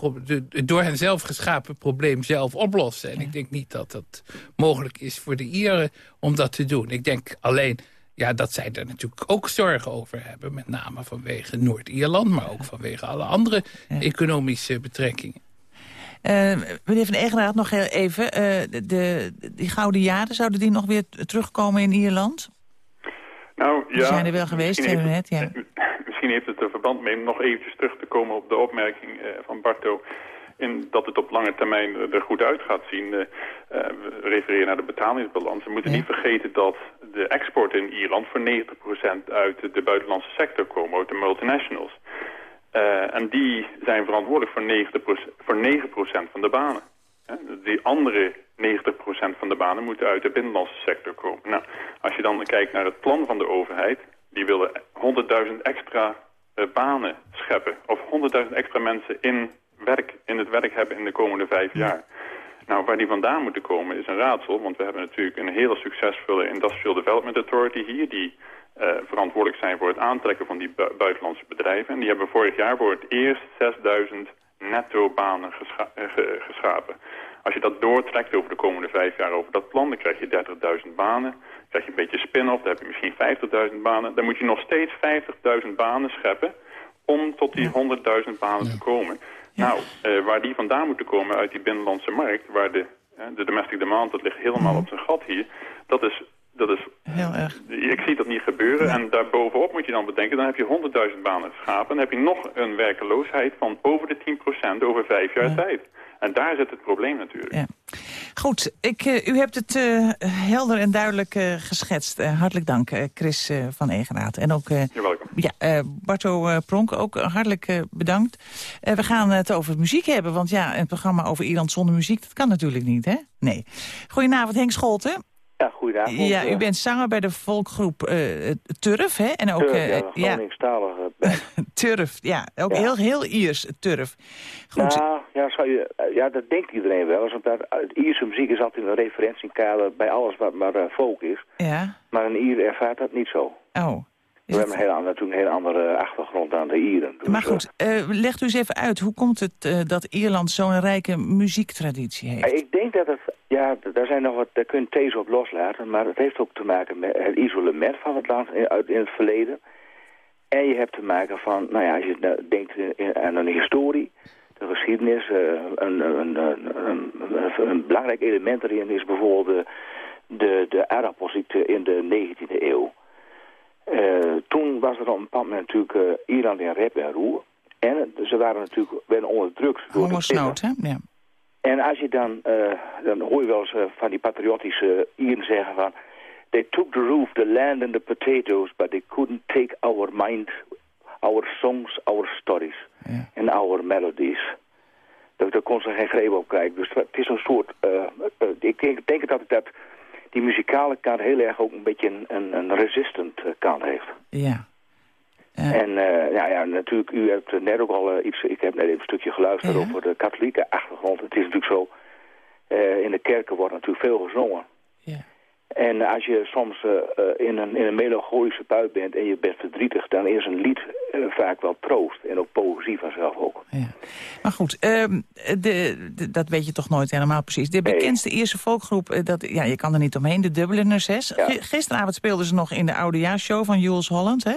door hen zelf geschapen probleem zelf oplossen. En ja. ik denk niet dat dat mogelijk is voor de Ieren om dat te doen. Ik denk alleen ja, dat zij er natuurlijk ook zorgen over hebben. Met name vanwege Noord-Ierland, maar ook vanwege alle andere ja. economische betrekkingen. Uh, meneer Van Egenaar, nog heel even. Uh, de, de, die gouden jaren, zouden die nog weer terugkomen in Ierland? Nou, ja. Die zijn er wel geweest, hebben we net, ja. Misschien misschien heeft het er verband mee om nog eventjes terug te komen op de opmerking van Barto in dat het op lange termijn er goed uit gaat zien. Uh, we refereren naar de betalingsbalans. We moeten niet vergeten dat de export in Ierland voor 90% uit de buitenlandse sector komen, uit de multinationals. Uh, en die zijn verantwoordelijk voor, 90%, voor 9% van de banen. Die andere 90% van de banen moeten uit de binnenlandse sector komen. Nou, als je dan kijkt naar het plan van de overheid... die willen 100.000 extra banen scheppen. Of 100.000 extra mensen in, werk, in het werk hebben in de komende vijf jaar. Nou, waar die vandaan moeten komen is een raadsel. Want we hebben natuurlijk een hele succesvolle Industrial Development Authority hier... die uh, verantwoordelijk zijn voor het aantrekken van die bu buitenlandse bedrijven. En die hebben vorig jaar voor het eerst 6000 netto banen gescha uh, geschapen. Als je dat doortrekt over de komende vijf jaar over dat plan, dan krijg je 30.000 banen. Dan krijg je een beetje spin-off, dan heb je misschien 50.000 banen. Dan moet je nog steeds 50.000 banen scheppen om tot die 100.000 banen te komen. Nou, uh, waar die vandaan moeten komen uit die binnenlandse markt, waar de, uh, de domestic demand, dat ligt helemaal op zijn gat hier, dat is dat is, Heel erg. Ik zie dat niet gebeuren. En daarbovenop moet je dan bedenken, dan heb je 100.000 banen geschapen. Dan heb je nog een werkeloosheid van over de 10% over vijf jaar tijd. En daar zit het probleem natuurlijk. Ja. Goed, ik, uh, u hebt het uh, helder en duidelijk uh, geschetst. hartelijk dank, Chris van Egenaat. En ook. Ja, Barto Pronk, ook hartelijk bedankt. we gaan het over muziek hebben, want ja, een programma over Ierland zonder muziek... dat kan natuurlijk niet, hè? Nee. Goedenavond, Henk Scholten. Ja, goedenavond. Ja, u bent zanger bij de volkgroep uh, Turf, hè? En ook, Turf, ja, Groningstalige ja. Turf, ja. Ook ja. heel, heel Iers, Turf. Goed. Nou, ja, zou je, ja, dat denkt iedereen wel. Want het Ierse muziek is altijd een referentiekader bij alles wat maar uh, folk is. Ja. Maar een Ier ervaart dat niet zo. Oh. We hebben een hele, natuurlijk een hele andere achtergrond dan de Ieren. Dus maar goed, uh, legt u eens even uit. Hoe komt het uh, dat Ierland zo'n rijke muziektraditie heeft? Ik denk dat het... Ja, daar, zijn nog wat, daar kun je these op loslaten. Maar het heeft ook te maken met het isolement van het land in, in het verleden. En je hebt te maken van... Nou ja, als je denkt aan een historie... De geschiedenis, uh, een, een, een, een, belangrijk element erin is bijvoorbeeld de, de, de aardappelziekte in de 19e eeuw. Uh, toen was er op een bepaald moment natuurlijk uh, Ierland in rep en roer. En ze waren natuurlijk werden onderdrukt door Hongersnood, hè? Ja. En als je dan, uh, dan hoor je wel eens van die patriotische Ieren zeggen van... They took the roof, the land and the potatoes, but they couldn't take our mind, our songs, our stories ja. and our melodies. Daar, daar kon ze geen greep op krijgen. Dus het is een soort... ik denk, denk dat dat die muzikale kant heel erg ook een beetje een, een, een resistant kant heeft. Ja. Uh. En uh, ja, ja, natuurlijk, u hebt net ook al uh, iets, ik heb net even een stukje geluisterd ja. over de katholieke achtergrond. Het is natuurlijk zo, in de kerken wordt natuurlijk veel gezongen. En als je soms in, een, in een melancholische bui bent en je bent verdrietig, dan is een lied vaak wel troost. En ook poëzie vanzelf ook. Ja. Maar goed, um, de, de, dat weet je toch nooit helemaal precies. De bekendste nee. eerste volkgroep, dat, ja, je kan er niet omheen, de Dubliners. Hè? Ja. Gisteravond speelden ze nog in de oudejaarsshow van Jules Holland, hè?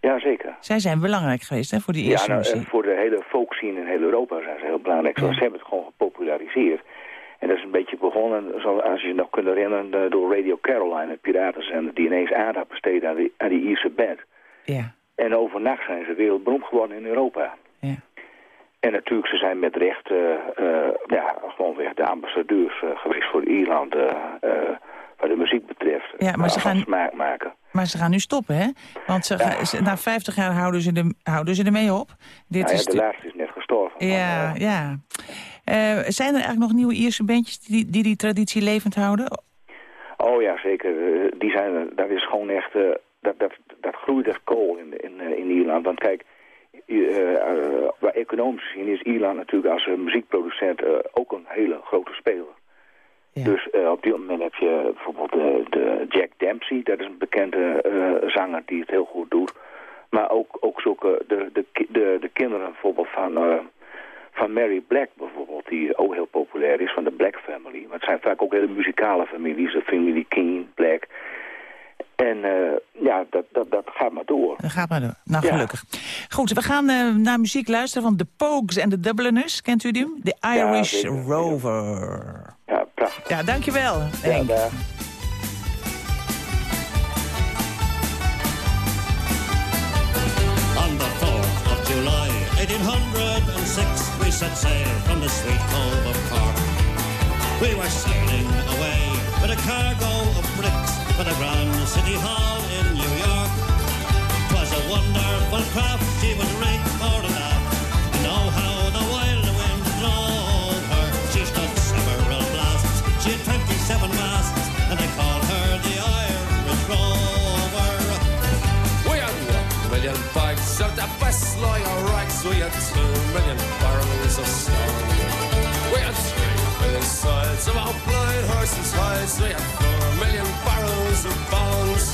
Ja, zeker. Zij zijn belangrijk geweest, hè, voor die eerste ja, nou, muziek. voor de hele folkscene in heel Europa zijn ze heel belangrijk. Ja. Ze hebben het gewoon gepopulariseerd. En dat is een beetje begonnen, zoals je nog kunt herinneren, door Radio Caroline, het piratenzender, die ineens aandacht besteedde aan die, aan die Ierse band. Ja. En overnacht zijn ze wereldberoemd geworden in Europa. Ja. En natuurlijk, ze zijn met recht, uh, uh, ja, gewoon weer de ambassadeurs uh, geweest voor Ierland, wat de muziek betreft. Ja, maar ze gaan smaak maken. Maar ze gaan nu stoppen, hè? Want ze ja. na 50 jaar houden ze, de, houden ze ermee op. Dit nou ja, is de, de laatste is net gestorven. Ja, maar, ja. Uh, zijn er eigenlijk nog nieuwe Ierse bandjes die die, die traditie levend houden? Oh ja, zeker. Die zijn, dat is gewoon echt... Dat, dat, dat groeit als kool in, in, in Ierland. Want kijk, waar economisch gezien is Ierland natuurlijk als muziekproducent ook een hele grote speler. Ja. Dus uh, op dit moment heb je bijvoorbeeld uh, de Jack Dempsey, dat is een bekende uh, zanger die het heel goed doet. Maar ook, ook zulke, de, de, de, de kinderen bijvoorbeeld van, van Mary Black bijvoorbeeld, die ook heel populair is, van de Black Family. Maar het zijn vaak ook hele muzikale families, de familie King, Black. En ja, dat, dat, dat gaat maar door. Dat gaat maar door. Nou, gelukkig. Goed, we gaan naar muziek luisteren van de Pogues en de Dubliners. Kent u die? De Irish ja, Rover. Ja, prachtig. Ja, dankjewel. Ja, 1806 we set sail from the sweet cove of Cork. We were sailing away with a cargo of bricks for the Grand City Hall We had four million barrels of bones.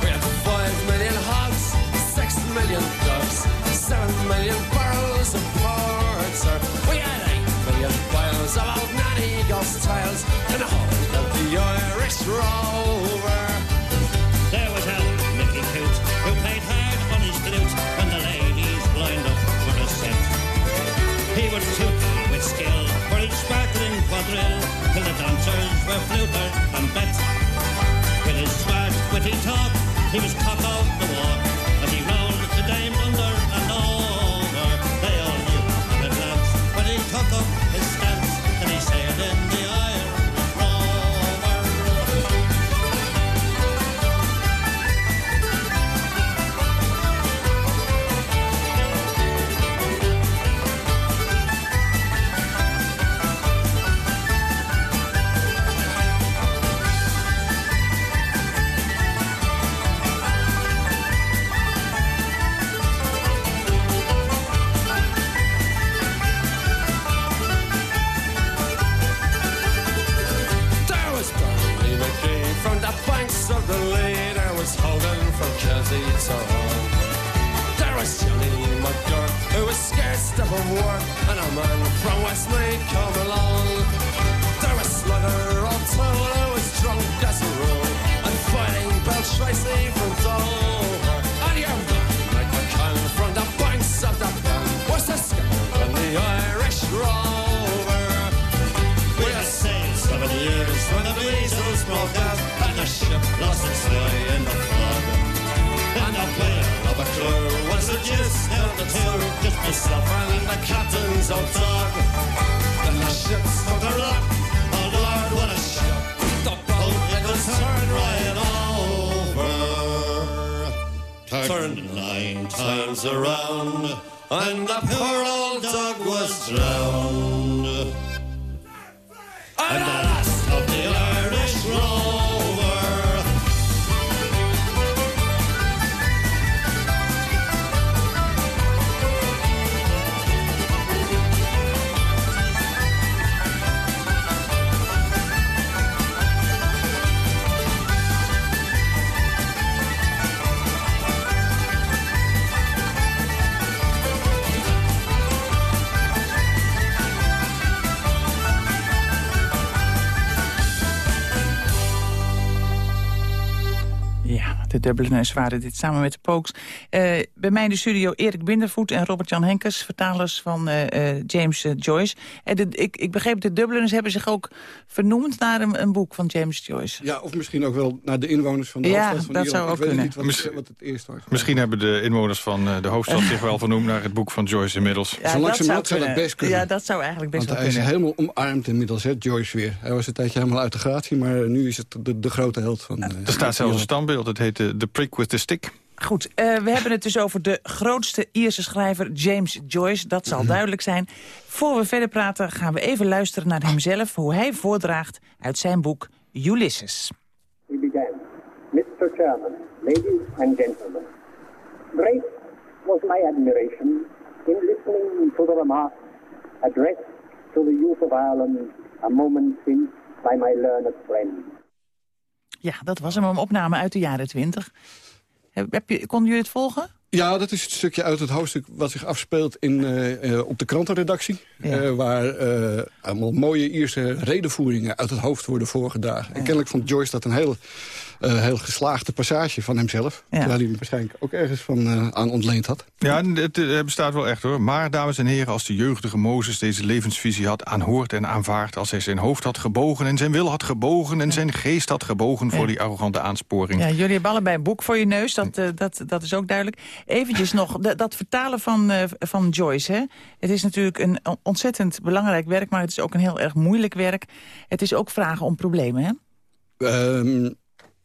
We had five million hogs, six million doves, seven million barrels of porter. We had eight million vials of old nanny ghost tales and the of the Irish rover. There was Al Mickey Coot, who played hard on his flute when the ladies lined up for a set. He was toot with skill for each sparkling quadrille till the dancers were fluted he was cock myself and the captain's old dog. Then the ship took a rock, oh Lord, what a shock. The boat, it was turned right over. Turned nine times around, and the poor old dog was drowned. And de Dubliners waren dit samen met de Pokes. Eh, bij mij in de studio Erik Bindervoet en Robert-Jan Henkes... vertalers van eh, eh, James Joyce. En de, ik, ik begreep, de Dubliners hebben zich ook vernoemd... naar een, een boek van James Joyce. Ja, of misschien ook wel naar de inwoners van de Ja, hoofdstad van dat Ierland. zou ook Ik weet kunnen. niet wat, het, wat het eerst was. Misschien hebben de inwoners van eh, de hoofdstad zich wel vernoemd... naar het boek van Joyce inmiddels. Ja, Zo dat zou zou dat kunnen. best kunnen. Ja, dat zou eigenlijk best Want wel hij is kunnen. helemaal omarmd inmiddels, hè, Joyce weer. Hij was een tijdje helemaal uit de gratie, maar nu is het de, de grote held van... eh, Er staat zelfs een standbeeld, het heet eh, The Prick with the Stick. Goed, eh, we hebben het dus over de grootste Ierse schrijver James Joyce. Dat zal duidelijk zijn. Voor we verder praten gaan we even luisteren naar hemzelf... hoe hij voordraagt uit zijn boek Ulysses. He began. Mr. Chairman, ladies and gentlemen, great was my admiration in listening to the remarks addressed to the youth of Ireland a moment since by my learned friend. Ja, dat was hem, een opname uit de jaren twintig. Heb, heb je, konden jullie het volgen? Ja, dat is het stukje uit het hoofdstuk wat zich afspeelt in, eh, eh, op de krantenredactie. eh, waar eh, allemaal mooie Ierse redenvoeringen uit het hoofd worden voorgedragen. En kennelijk vond Joyce dat een heel eh, heel geslaagde passage van hemzelf. Ja. Waar hij hem waarschijnlijk ook ergens van eh, aan ontleend had. Ja, het, eh, bestaat wel echt hoor. Maar, dames en heren, als de jeugdige Mozes deze levensvisie had aanhoord en aanvaard... als hij zijn hoofd had gebogen en zijn wil had gebogen... en zijn geest had gebogen voor die arrogante aansporing... Ja, jullie hebben allebei een boek voor je neus, dat, eh, dat, dat is ook duidelijk. Eventjes nog, dat, dat vertalen van, eh, van Joyce. Hè? Het is natuurlijk een ontzettend belangrijk werk... maar het is ook een heel erg moeilijk werk. Het is ook vragen om problemen, hè? Ehm,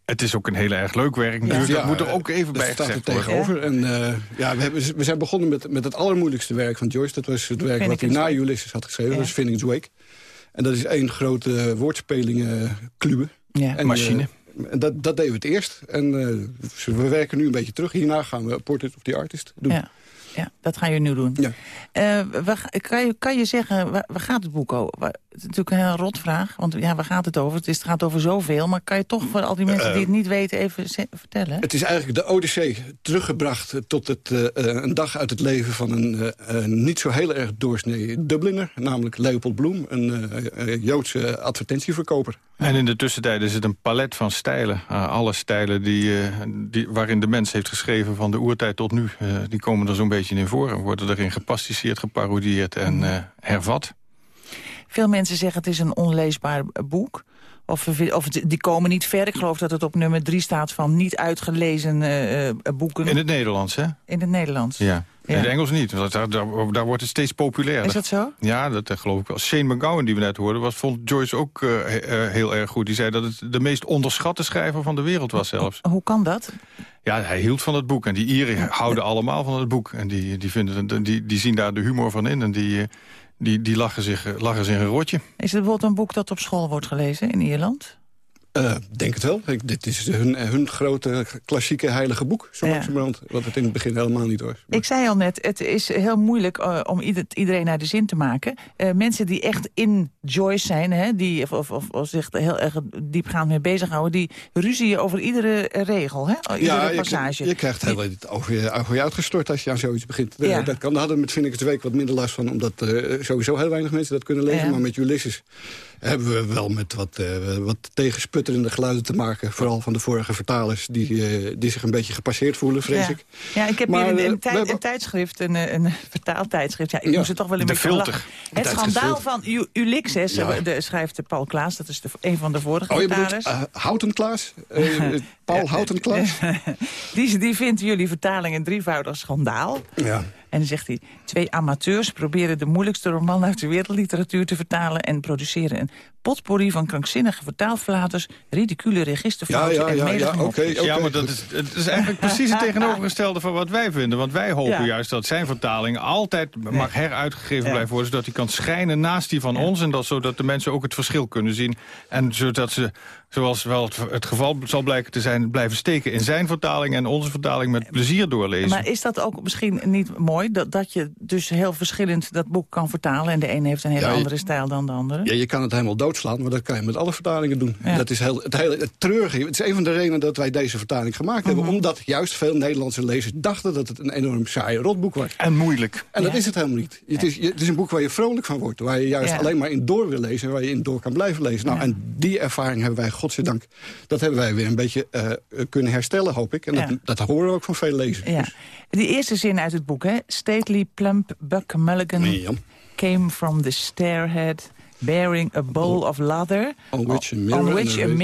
Het is ook een heel erg leuk werk dat moet er ook even dat bij staat er tegenover. En, eh, ja, we, hebben, we zijn begonnen met, met het allermoeilijkste werk van Joyce. Dat was het werk wat hij na. Ulysses had geschreven. Ja. Dat is Finnegan's Wake. En dat is één grote woordspeling-kluwe. Ja. En, Machine. eh, en dat, dat deden we het eerst. En eh, we werken nu een beetje terug. Hierna gaan we Portrait of the Artist doen. Ja. Ja, dat ga je nu doen. Ja. Eh, waar- kan, je, kan je zeggen, waar, waar gaat het boek over? Is natuurlijk een heel rotvraag, want ja, waar gaat het over? Het, is, het gaat over zoveel, maar kan je toch voor al die mensen die het niet weten even vertellen? Het is eigenlijk de Odyssee teruggebracht tot het, eh, eh, een dag uit het leven van een eh, eh, niet zo heel erg doorsnee Dubliner. Namelijk Leopold Bloem, een eh, eh, Joodse advertentieverkoper. En in de tussentijd is het een palet van stijlen. Uh, alle stijlen die, uh, die, waarin de mens heeft geschreven van de oertijd tot nu... Uh, die komen er zo'n beetje in voor en worden erin gepasticeerd, geparodieerd en uh, hervat. Veel mensen zeggen het is een onleesbaar boek. Of, of die komen niet ver. Ik geloof dat het op nummer drie staat van niet uitgelezen uh, boeken. In het Nederlands, hè? In het Nederlands. Ja. Ja. In het Engels niet, want daar, daar, daar, wordt het steeds populairder. Is dat zo? Ja, dat geloof ik wel. Shane McGowan, die we net hoorden, was, vond Joyce ook uh, heel erg goed. Die zei dat het de meest onderschatte schrijver van de wereld was zelfs. Hoe kan dat? Ja, hij hield van het boek. En die Ieren houden allemaal van het boek. En die, die, vinden, die, die zien daar de humor van in. En die, die, die lachen, zich, lachen zich een rotje. Is het bijvoorbeeld een boek dat op school wordt gelezen in Ierland? Uh, denk het wel. Ik, dit is hun, hun grote klassieke heilige boek, zo ja. wat het in het begin helemaal niet was. Maar... Ik zei al net, het is heel moeilijk uh, om ieder, iedereen naar de zin te maken. Uh, mensen die echt in Joyce zijn, hè, die of, of, of, of zich er heel erg diepgaand mee bezighouden... die ruzien over iedere regel, hè? iedere ja, passage. Je, je krijgt heel het over je, over je uitgestort als je aan zoiets begint. Ja. Dat kan, daar hadden we met Vind ik Week wat minder last van... omdat sowieso heel weinig mensen dat kunnen lezen. Ja. Maar met Ulysses hebben we wel met wat, wat tegensputterende geluiden te maken. Vooral van de vorige vertalers die, uh, die zich een beetje gepasseerd voelen, vrees ja. ik. Ja, ik heb maar, hier een, een, tijd, hebben... een tijdschrift, een, een vertaaltijdschrift. Ja, ik ja, moest er toch wel een de beetje filter. lachen. Het schandaal van U Ulixes, ja. de, schrijft Paul Klaas. Dat is de, een van de vorige oh, je vertalers. Bedoelt, uh, Houten Klaas? Uh, Paul Houten Klaas? die, die vindt jullie vertaling een drievoudig schandaal. Ja. En dan zegt hij, twee amateurs proberen de moeilijkste roman uit de wereldliteratuur te vertalen... en produceren een potpourri van krankzinnige vertaalflaters... ridicule registerfouten ja, ja, ja, en ja, okay, okay, ja, maar dat is, het is eigenlijk precies het tegenovergestelde van wat wij vinden. Want wij hopen ja. juist dat zijn vertaling altijd mag heruitgegeven ja. blijven worden... zodat die kan schijnen naast die van ja. ons... en dat, zodat de mensen ook het verschil kunnen zien. En zodat ze, zoals wel het, het geval zal blijken te zijn... blijven steken in zijn vertaling en onze vertaling met plezier doorlezen. Maar is dat ook misschien niet mooi? Dat, dat je dus heel verschillend dat boek kan vertalen... en de ene heeft een hele ja, andere stijl dan de andere? Ja, je kan het helemaal maar dat kan je met alle vertalingen doen. Ja. Dat is heel, het, hele, het treurige. Het is een van de redenen dat wij deze vertaling gemaakt hebben. Mhm. Omdat juist veel Nederlandse lezers dachten dat het een enorm saai rotboek was. En moeilijk. En dat is het helemaal niet. Het is, het is een boek waar je vrolijk van wordt. Waar je juist alleen maar in door wil lezen. En waar je in door kan blijven lezen. Nou, en die ervaring hebben wij, godzijdank... dat hebben wij weer een beetje uh, kunnen herstellen, hoop ik. En dat, dat horen we ook van veel lezers. Ja. Die eerste zin uit het boek, hè? Stately plump Buck Mulligan came from the stairhead bearing a bowl of lather On which a mirror, on which and, a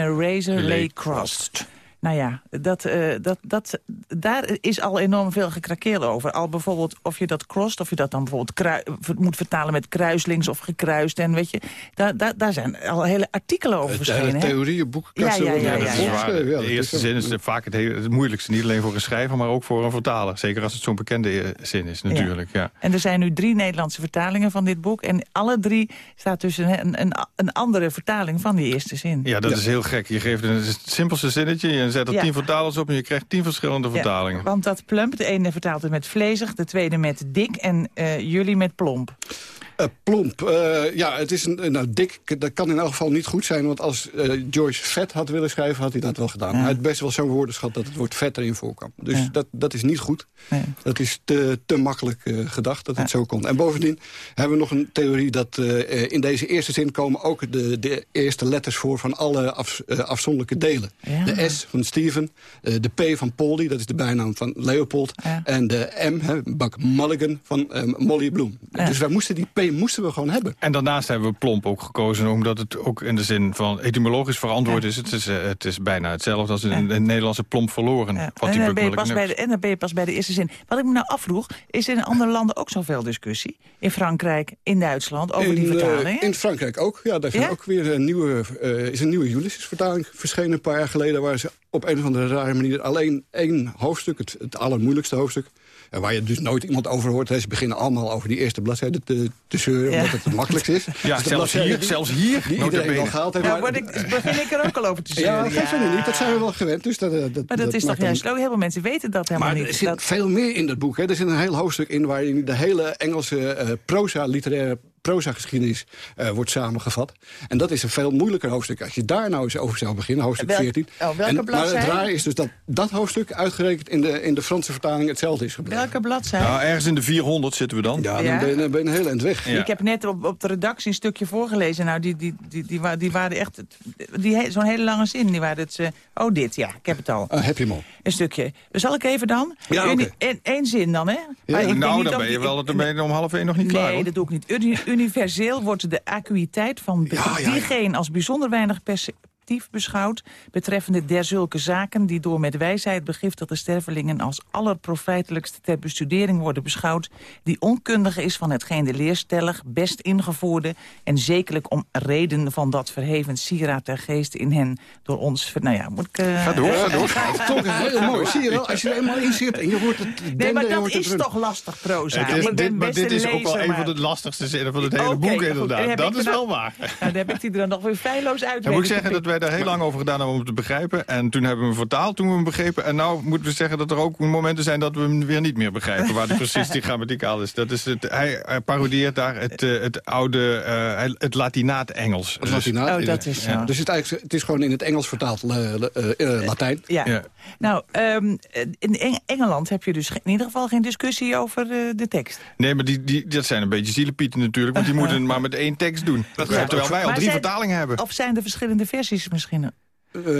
a razor lay crossed. Nou ja, dat, uh, dat, dat, daar is al enorm veel gekrakeel over. Al bijvoorbeeld of je dat crossed, of je dat dan bijvoorbeeld moet vertalen met kruislings of gekruist. En weet je, daar, daar, daar zijn al hele artikelen over verschenen. De theorieën, boekkasten. Ja, ja, ja, ja, dat is waar. De eerste zin is vaak het, hele, het moeilijkste. Niet alleen voor een schrijver, maar ook voor een vertaler. Zeker als het zo'n bekende zin is natuurlijk. Ja. En er zijn nu drie Nederlandse vertalingen van dit boek. En alle drie staat dus een, een, een andere vertaling van die eerste zin. Ja, dat is heel gek. Je geeft een het simpelste zinnetje... en zet er ja. tien vertalers op en je krijgt tien verschillende vertalingen. Ja, want dat plump, de ene vertaalt het met vlezig, de tweede met dik en uh, jullie met plomp. Uh, plomp. Uh, ja, het is een, nou, dik. Dat kan in elk geval niet goed zijn. Want als uh, George vet had willen schrijven, had hij dat wel gedaan. Ja. Hij had best wel zo'n woordenschat dat het woord vet erin voorkwam. Dus ja. dat, dat is niet goed. Nee. Dat is te, te makkelijk gedacht dat het zo komt. En bovendien hebben we nog een theorie dat in deze eerste zin komen ook de, de eerste letters voor van alle af, afzonderlijke delen. De S van Steven, de P van Polly, dat is de bijnaam van Leopold. En de M, hè, Buck Mulligan van Molly Bloem. Dus wij moesten die P moesten we gewoon hebben. En daarnaast hebben we plomp ook gekozen... omdat het ook in de zin van etymologisch verantwoord is. Het is, uh, het is bijna hetzelfde als in de Nederlandse plomp verloren. Ja. Wat en, dan ben je pas bij de, en dan ben je pas bij de eerste zin. Wat ik me nou afvroeg, is in andere landen ook zoveel discussie? In Frankrijk, in Duitsland, over in, die vertalingen? Uh, in Frankrijk ook, ja. Daar ja? ook weer een nieuwe, uh, is een nieuwe Ulysses-vertaling verschenen een paar jaar geleden... waar ze op een of andere rare manier alleen één hoofdstuk, het, het allermoeilijkste hoofdstuk waar je dus nooit iemand over hoort. Ze beginnen allemaal over die eerste bladzijde te, te zeuren, ja. omdat het het makkelijkst is. Ja, dus zelfs, hier, die, zelfs hier. Die iedereen wel gehaald heeft. Ja, maar ik, begin ik er ook al over te zeuren. Ja, dat geeft ja. niet. Dat zijn we wel gewend. Dus dat, dat, maar dat, is toch juist leuk. Heel veel mensen weten dat helemaal maar niet. er zit dat... veel meer in dat boek. Hè. Er zit een heel hoofdstuk in waarin de hele Engelse uh, proza, literaire proza-geschiedenis uh, wordt samengevat. En dat is een veel moeilijker hoofdstuk. Als je daar nou eens over zou beginnen, hoofdstuk Wel, 14. Oh, welke en, bladzijde? Maar het raar is dus dat dat hoofdstuk uitgerekend in de, in de Franse vertaling hetzelfde is gebleven. Welke bladzijde? Nou, ergens in de 400 zitten we dan. Ja, dan ben, je, ben je een heel eind weg. Ja. Ik heb net op, op de redactie een stukje voorgelezen. Nou, die, die, die, die, die waren echt... Die, Zo'n hele lange zin. Die waren het, uh, oh, dit, ja, ik heb het al. Uh, heb je hem al? Een stukje. Dus zal ik even dan? Ja, okay. Eén zin dan, hè? Ja. Nou, dan ben je wel dan ben je om half één nog niet nee, klaar. Nee, dat doe ik niet. Uni, universeel wordt de acuïteit van diegene als bijzonder weinig beschouwd... betreffende derzulke zaken die door met wijsheid begiftigde stervelingen... als allerprofijtelijkste ter bestudering worden beschouwd... die onkundige is van hetgeen de leerstellig, best ingevoerde... en zekerlijk om reden van dat verheven sieraad der geest in hen door ons... Nou ja, moet ik... Uh, ga door, ga door. Ga toch heel mooi. Zie je wel, als je er eenmaal in zit en je wordt het... Nee, maar dat is toch lastig, proza. Het is, ik ben dit, maar dit is lezer, ook wel een van de lastigste zinnen van het hele okay, boek, inderdaad. Dat is wel waar. Nou, dan heb ik die er dan nog weer feilloos uit. Dan moet ik zeggen dat wij daar heel lang over gedaan hebben om het te begrijpen. En toen hebben we hem vertaald, toen we hem begrepen. En nou moeten we zeggen dat er ook momenten zijn dat we hem weer niet meer begrijpen. Waar het precies die grammaticaal is. Dat is het, hij, hij parodieert daar het, uh, het oude, uh, het Latinaat Engels. Het Latinaat? Oh, dat is. Ja. Dus het, eigenlijk, het is gewoon in het Engels vertaald uh, Latijn. Ja. ja. Nou, um, in Engeland heb je dus in ieder geval geen discussie over de tekst. Nee, maar die, die, dat zijn een beetje zielepieten natuurlijk. Want die moeten het maar met één tekst doen. Ja. Terwijl wij al drie zijn, vertalingen hebben. Of zijn er verschillende versies misschien?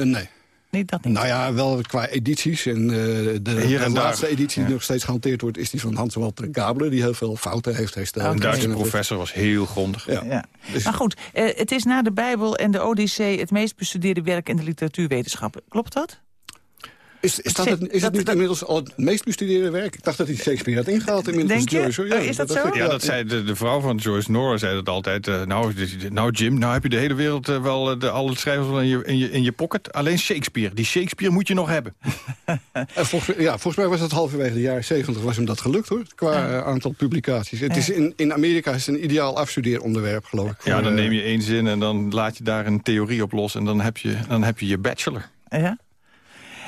nee. Nee, dat niet. Nou ja, wel qua edities. En uh, de, Hier en de daar. laatste editie die nog steeds gehanteerd wordt... is die van Hans-Walter Gabler, die heel veel fouten heeft hersteld. Een Duitse professor was heel grondig. Ja. ja. Dus maar goed, uh, het is na de Bijbel en de Odyssee... het meest bestudeerde werk in de literatuurwetenschappen. Klopt dat? Is, is, dat het, is het nu inmiddels al het meest bestudeerde werk? Ik dacht dat hij Shakespeare had ingehaald inmiddels. Denk je? Joyce. Ja, oh, is dat, dat zo? Ja, dat zei de, de, vrouw van Joyce Nora zei dat altijd. Uh, nou, nou, Jim, nou heb je de hele wereld uh, wel uh, de, alle schrijvers wel in je, in, je, in je pocket. Alleen Shakespeare. Die Shakespeare moet je nog hebben. volgens, ja, volgens mij was het halverwege de jaren 70 was hem dat gelukt hoor. Qua aantal publicaties. Het is in, in Amerika is het een ideaal afstudeeronderwerp geloof ik. Ja, dan neem je één zin en dan laat je daar een theorie op los. En dan heb je, dan heb je je bachelor. Ja?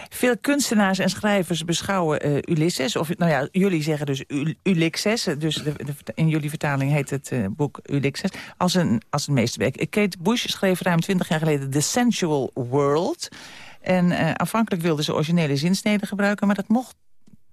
Veel kunstenaars en schrijvers beschouwen uh, Ulysses, of nou ja, jullie zeggen dus Ulysses, dus de, de, in jullie vertaling heet het uh, boek Ulysses, als een, als een meesterwerk. Kate Bush schreef ruim twintig jaar geleden The Sensual World. En uh, aanvankelijk ze originele zinsneden gebruiken, maar dat mocht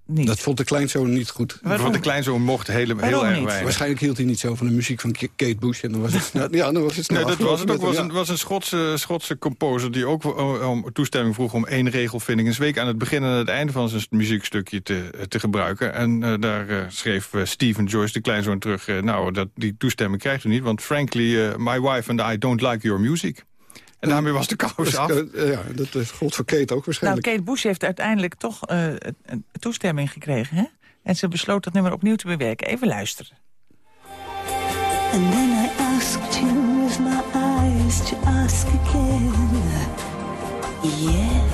niet. Dat vond de kleinzoon niet goed. Waarom? Want de kleinzoon mocht hele, heel erg weinig. Waarschijnlijk hield hij niet zo van de muziek van Kate Bush. En dan was het, ja, dan was het snel nee, dat was, het ook, was, een, was een Schotse, Schotse composer die ook om toestemming vroeg om één regelvinding. Een week aan het begin en het einde van zijn muziekstukje te, te gebruiken. En uh, daar uh, schreef uh, Stephen Joyce, de kleinzoon, terug... nou, dat, die toestemming krijgt u niet, want frankly, my wife and I don't like your music. En daarmee was de kous af. Ja, dat is God voor Kate ook waarschijnlijk. Nou, Kate Bush heeft uiteindelijk toch uh, een toestemming gekregen. Hè? En ze besloot dat nummer opnieuw te bewerken. Even luisteren. And then I asked him with my eyes to ask again. Yes,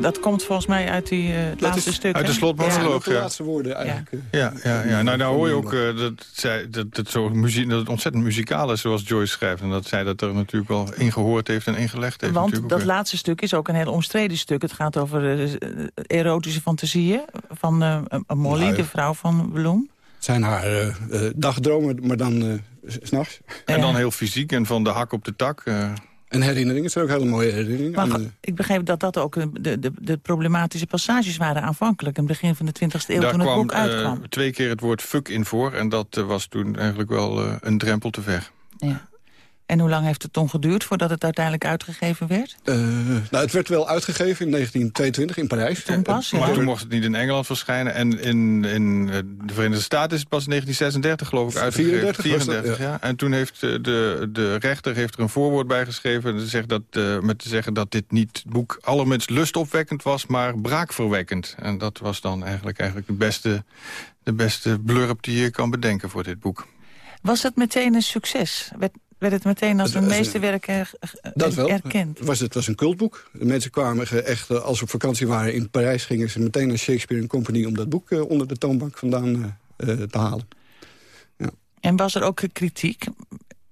dat komt volgens mij uit die uh, het laatste stuk. Uit de slotmonoloog, ja. De laatste woorden eigenlijk. Ja, ja, ja. nou daar hoor je ook uh, dat, zij, dat, dat, zo muziek, dat het ontzettend muzikaal is zoals Joyce schrijft. En dat zij dat er natuurlijk wel ingehoord heeft en ingelegd heeft. Want dat laatste stuk is ook een heel omstreden stuk. Het gaat over uh, erotische fantasieën van Molly, nou, de vrouw van Bloem. Het zijn haar dagdromen, maar dan s'nachts. En dan heel fysiek en van de hak op de tak... En herinneringen, het zijn ook hele mooie herinneringen. Maar ik begreep dat dat ook de, de, de, problematische passages waren aanvankelijk... in het begin van de 20e eeuw Daar toen het boek uitkwam. Uh, twee keer het woord fuck in voor en dat uh, was toen eigenlijk wel uh, een drempel te ver. Ja. En hoe lang heeft het toen geduurd voordat het uiteindelijk uitgegeven werd? Uh, nou, het werd wel uitgegeven in 1922 in Parijs. Toen pas, Maar toen mocht het niet in Engeland verschijnen. En in, in de Verenigde Staten is het pas in 1936 geloof ik uitgegeven. 34, 34 ja. En toen heeft de, de rechter heeft er een voorwoord bij geschreven... Zegt dat, uh, met te zeggen dat dit niet het boek allerminst lustopwekkend was... maar braakverwekkend. En dat was dan eigenlijk, eigenlijk de, beste, de beste blurb die je kan bedenken voor dit boek. Was het meteen een succes? Werd, het meteen als een meesterwerk er, dat wel. erkend. Was het was een cultboek. De mensen kwamen echt, als ze op vakantie waren in Parijs... gingen ze meteen naar Shakespeare Company... om dat boek onder de toonbank vandaan te halen. Ja. En was er ook kritiek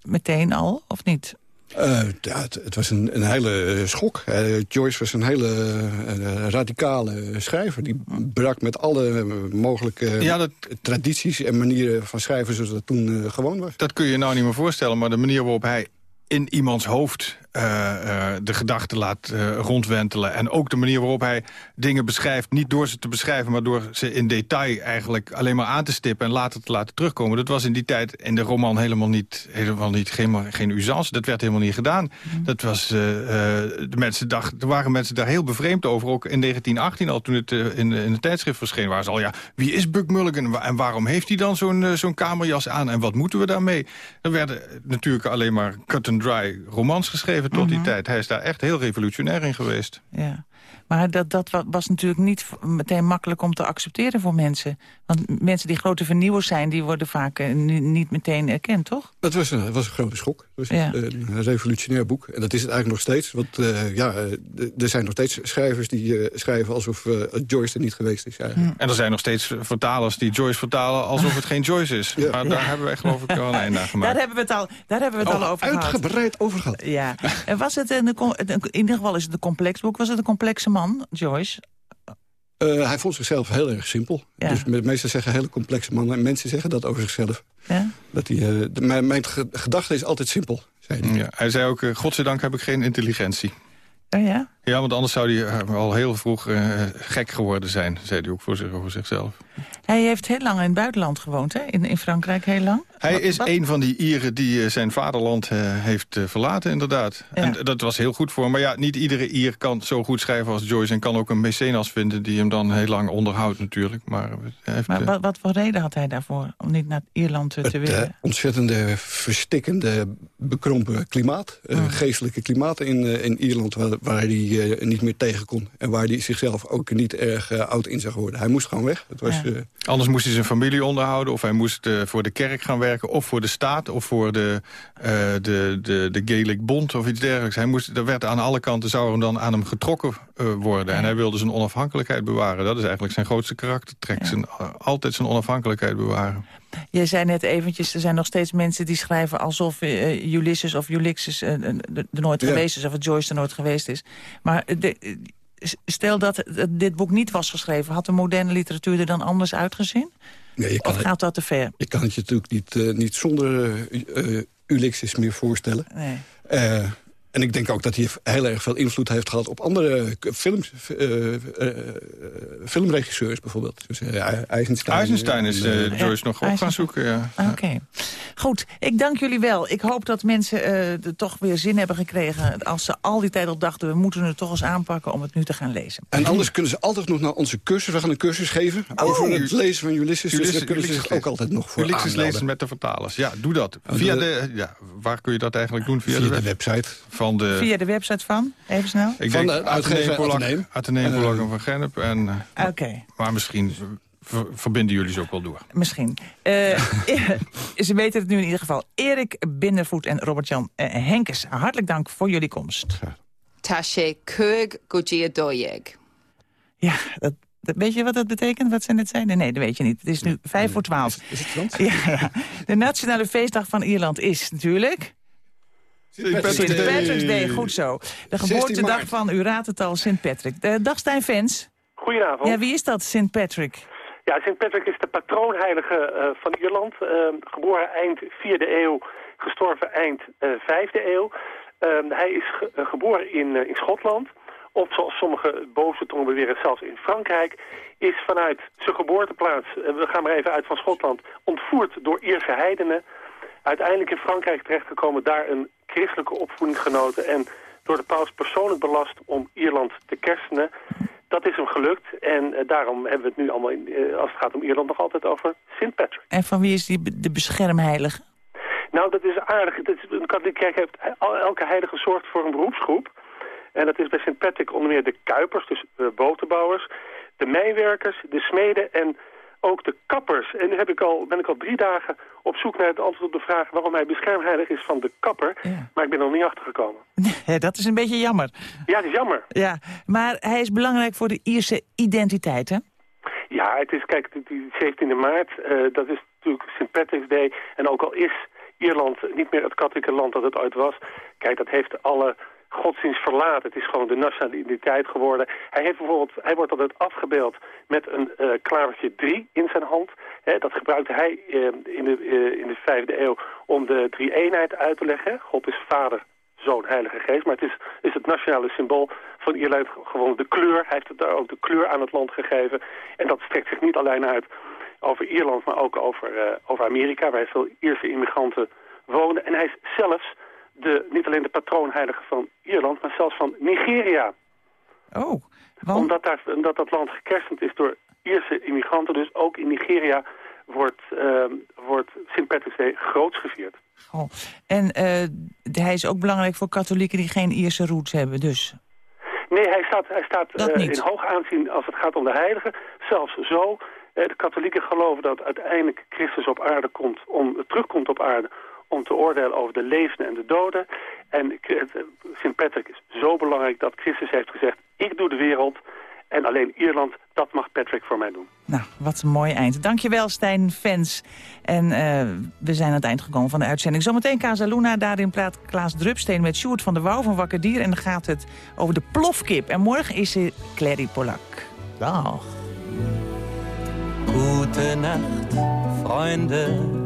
meteen al, of niet? Uh, ja, het, het, was een, een hele eh, schok. Uh, Joyce was een hele radicale schrijver. Die brak met alle mogelijke ja, dat, tradities en manieren van schrijven... zoals dat toen gewoon was. Dat kun je nou niet meer voorstellen, maar de manier waarop hij in iemands hoofd de gedachten laat uh, rondwentelen. En ook de manier waarop hij dingen beschrijft... niet door ze te beschrijven, maar door ze in detail eigenlijk alleen maar aan te stippen... en later te laten terugkomen. Dat was in die tijd in de roman helemaal niet, helemaal niet geen, geen usance. Dat werd helemaal niet gedaan. Mhm. Dat was, de mensen dachten, er waren mensen daar heel bevreemd over. Ook in 1918 al, toen het in, in het tijdschrift verscheen... waren ze al, ja, wie is Buck Mulligan en waarom heeft hij dan zo'n zo'n kamerjas aan... en wat moeten we daarmee? Er werden natuurlijk alleen maar cut and dry romans geschreven tot die mhm. tijd. Hij is daar echt heel revolutionair in geweest. Ja. Maar dat, dat was natuurlijk niet meteen makkelijk om te accepteren voor mensen. Want mensen die grote vernieuwers zijn, die worden vaak uh, niet meteen erkend, toch? Dat was een, was een grote schok. Het was een, revolutionair boek. En dat is het eigenlijk nog steeds. Want uh, ja, er zijn nog steeds schrijvers die uh, schrijven alsof Joyce er niet geweest is. Eigenlijk. En er zijn nog steeds vertalers die Joyce vertalen alsof het geen Joyce is. Ja. Maar daar hebben wij geloof ik wel een einde aan gemaakt. Daar hebben we het al, daar hebben we het oh, al over gehad. Uitgebreid over gehad. Ja. En was het een, in ieder geval is het een complex boek. Was het een complexe man, Joyce? Uh, hij vond zichzelf heel erg simpel. Ja. Dus meestal zeggen hele complexe mannen. En mensen zeggen dat over zichzelf. Ja? Dat hij, uh, de, mijn, mijn gedachte is altijd simpel, zei hij. Ja, hij zei ook, uh, godzijdank heb ik geen intelligentie. Oh ja? Ja, want anders zou hij al heel vroeg gek geworden zijn, zei hij ook voor, zich, over zichzelf. Hij heeft heel lang in het buitenland gewoond, hè? In, in Frankrijk heel lang. Hij is een van die Ieren die uh, zijn vaderland uh, heeft uh, verlaten, inderdaad. Ja. En dat was heel goed voor hem. Maar ja, niet iedere Ier kan zo goed schrijven als Joyce... en kan ook een mecenas vinden die hem dan heel lang onderhoudt natuurlijk. Maar, heeft, maar wat, wat, voor reden had hij daarvoor om niet naar Ierland te het, willen? ontzettende verstikkende, bekrompen klimaat. Oh. geestelijke klimaat in, in Ierland waar, waar hij niet meer tegen kon. En waar hij zichzelf ook niet erg oud in zag worden. Hij moest gewoon weg. Het was, ja. Anders moest hij zijn familie onderhouden of hij moest voor de kerk gaan werken... of voor de staat of voor de, uh, de, de, de Gaelic Bond of iets dergelijks. Hij moest, er werd aan alle kanten zou er dan aan hem getrokken uh, worden. En hij wilde zijn onafhankelijkheid bewaren. Dat is eigenlijk zijn grootste karaktertrek. Ja. Zijn, altijd zijn onafhankelijkheid bewaren. Je zei net eventjes, er zijn nog steeds mensen die schrijven... alsof uh, Ulysses of Ulysses uh, er nooit ja. geweest is... of Joyce er nooit geweest is. Maar de, stel dat dit boek niet was geschreven... had de moderne literatuur er dan anders uitgezien? Nee, je kan of gaat dat te ver? Je kan het je natuurlijk niet, uh, niet zonder uh, Ulysses meer voorstellen. Nee. Uh, en ik denk ook dat hij heel erg veel invloed heeft gehad op andere films, uh, uh, filmregisseurs bijvoorbeeld. Dus, Eisenstein. Eisenstein is Joyce nog op gaan zoeken, ja. Oké. Okay. Goed, ik dank jullie wel. Ik hoop dat mensen er toch weer zin hebben gekregen... als ze al die tijd al dachten, we moeten het toch eens aanpakken... om het nu te gaan lezen. En anders kunnen ze altijd nog naar onze cursus. We gaan een cursus geven oh. over het lezen van Ulysses. Ulysses dus daar kunnen ze zich ook altijd nog voor Ulysses aanmelden. lezen met de vertalers. Ja, doe dat. Via de, ja, waar kun je dat eigenlijk doen? Via, via de, de website. Van de... Via de website van? Even snel. Ik van denk de uitgever Atheneum. Uh, van Gennep. En, Oké. Okay. Maar misschien verbinden jullie ze ook wel door. Misschien. Uh, ze weten het nu in ieder geval. Erik Bindervoet en Robert-Jan uh, Henkes, hartelijk dank voor jullie komst. Tashe Kug Gojia Doyeg. Ja, dat, weet je wat dat betekent, wat ze net zeiden? Nee, dat weet je niet. Het is nu vijf voor twaalf. Is het Frans? Ja, de nationale feestdag van Ierland is natuurlijk... St. Patrick's St. Day. Patrick's Day, goed zo. De 16 geboortedag van, u raadt het al, St. Patrick. De dag Stijn Fans. Goedenavond. Ja, wie is dat, St. Patrick? Ja, Sint Patrick is de patroonheilige eh, van Ierland. Eh, geboren eind 4e eeuw, gestorven eind eh 5e eeuw. Eh, hij is ge- eh, geboren in, eh, in Schotland. Of zoals sommige boze tongen beweren, zelfs in Frankrijk. Is vanuit zijn geboorteplaats, eh, we gaan maar even uit van Schotland, ontvoerd door Ierse heidenen. Uiteindelijk in Frankrijk terechtgekomen, daar een christelijke opvoeding genoten. En door de paus persoonlijk belast om Ierland te kersenen. Dat is hem gelukt en eh, daarom hebben we het nu allemaal, in, eh, als het gaat om Ierland, nog altijd over Sint Patrick. En van wie is die de beschermheilige? Nou, dat is aardig. Het is, de katholieke kerk heeft el- elke heilige zorgt voor een beroepsgroep. En dat is bij Sint Patrick onder meer de kuipers, dus uh, botenbouwers, de mijnwerkers, de smeden en ook de kappers. En nu heb ik al, ben ik al drie dagen op zoek naar het antwoord op de vraag waarom hij beschermheilig is van de kapper. Maar ik ben er nog niet achtergekomen. Ja, dat is een beetje jammer. Ja, het is jammer. Ja, maar hij is belangrijk voor de Ierse identiteit, hè? Ja, het is, kijk, die- die 17e maart, eh, dat is natuurlijk St. Patrick's Day. En ook al is Ierland niet meer het katholieke land dat het ooit was. Kijk, dat heeft alle godsdienst verlaten. Het is gewoon de nationale identiteit geworden. Hij, heeft bijvoorbeeld, hij wordt altijd afgebeeld met een eh klavertje 3 in zijn hand. Dat gebruikte hij eh, in, de, de vijfde eeuw om de drie-eenheid uit te leggen. God is vader, zoon, heilige geest. Maar het is, is het nationale symbool van Ierland gewoon de kleur. Hij heeft het daar ook de kleur aan het land gegeven. En dat strekt zich niet alleen uit over Ierland, maar ook over, over Amerika, waar veel Ierse immigranten wonen. En hij is zelfs de, niet alleen de patroonheilige van Ierland, maar zelfs van Nigeria. Oh, Omdat, daar, omdat dat land gekersend is door Ierse immigranten, dus ook in Nigeria wordt, ehm, wordt Sint Patrick's Day groots gevierd. Oh. En eh, hij is ook belangrijk voor katholieken die geen Ierse roots hebben, dus. Nee, hij staat, hij staat Dat eh, in hoog aanzien als het gaat om de heiligen. Zelfs zo. eh, de katholieken geloven dat uiteindelijk Christus op aarde komt, om, terugkomt op aarde om te oordelen over de levenden en de doden. En eh, Sint Patrick is zo belangrijk dat Christus heeft gezegd, ik doe de wereld en alleen Ierland, dat mag Patrick voor mij doen. Nou, wat een mooi eind. Dankjewel, Stijn Fans. En eh, we zijn aan het eind gekomen van de uitzending. Zometeen Casa Luna, daarin praat Klaas Drupsteen met Sjoerd van der Wouw van Wakker Dier. En dan gaat het over de plofkip. En morgen is er Clary Polak. Dag. Gute Nacht, Freunde.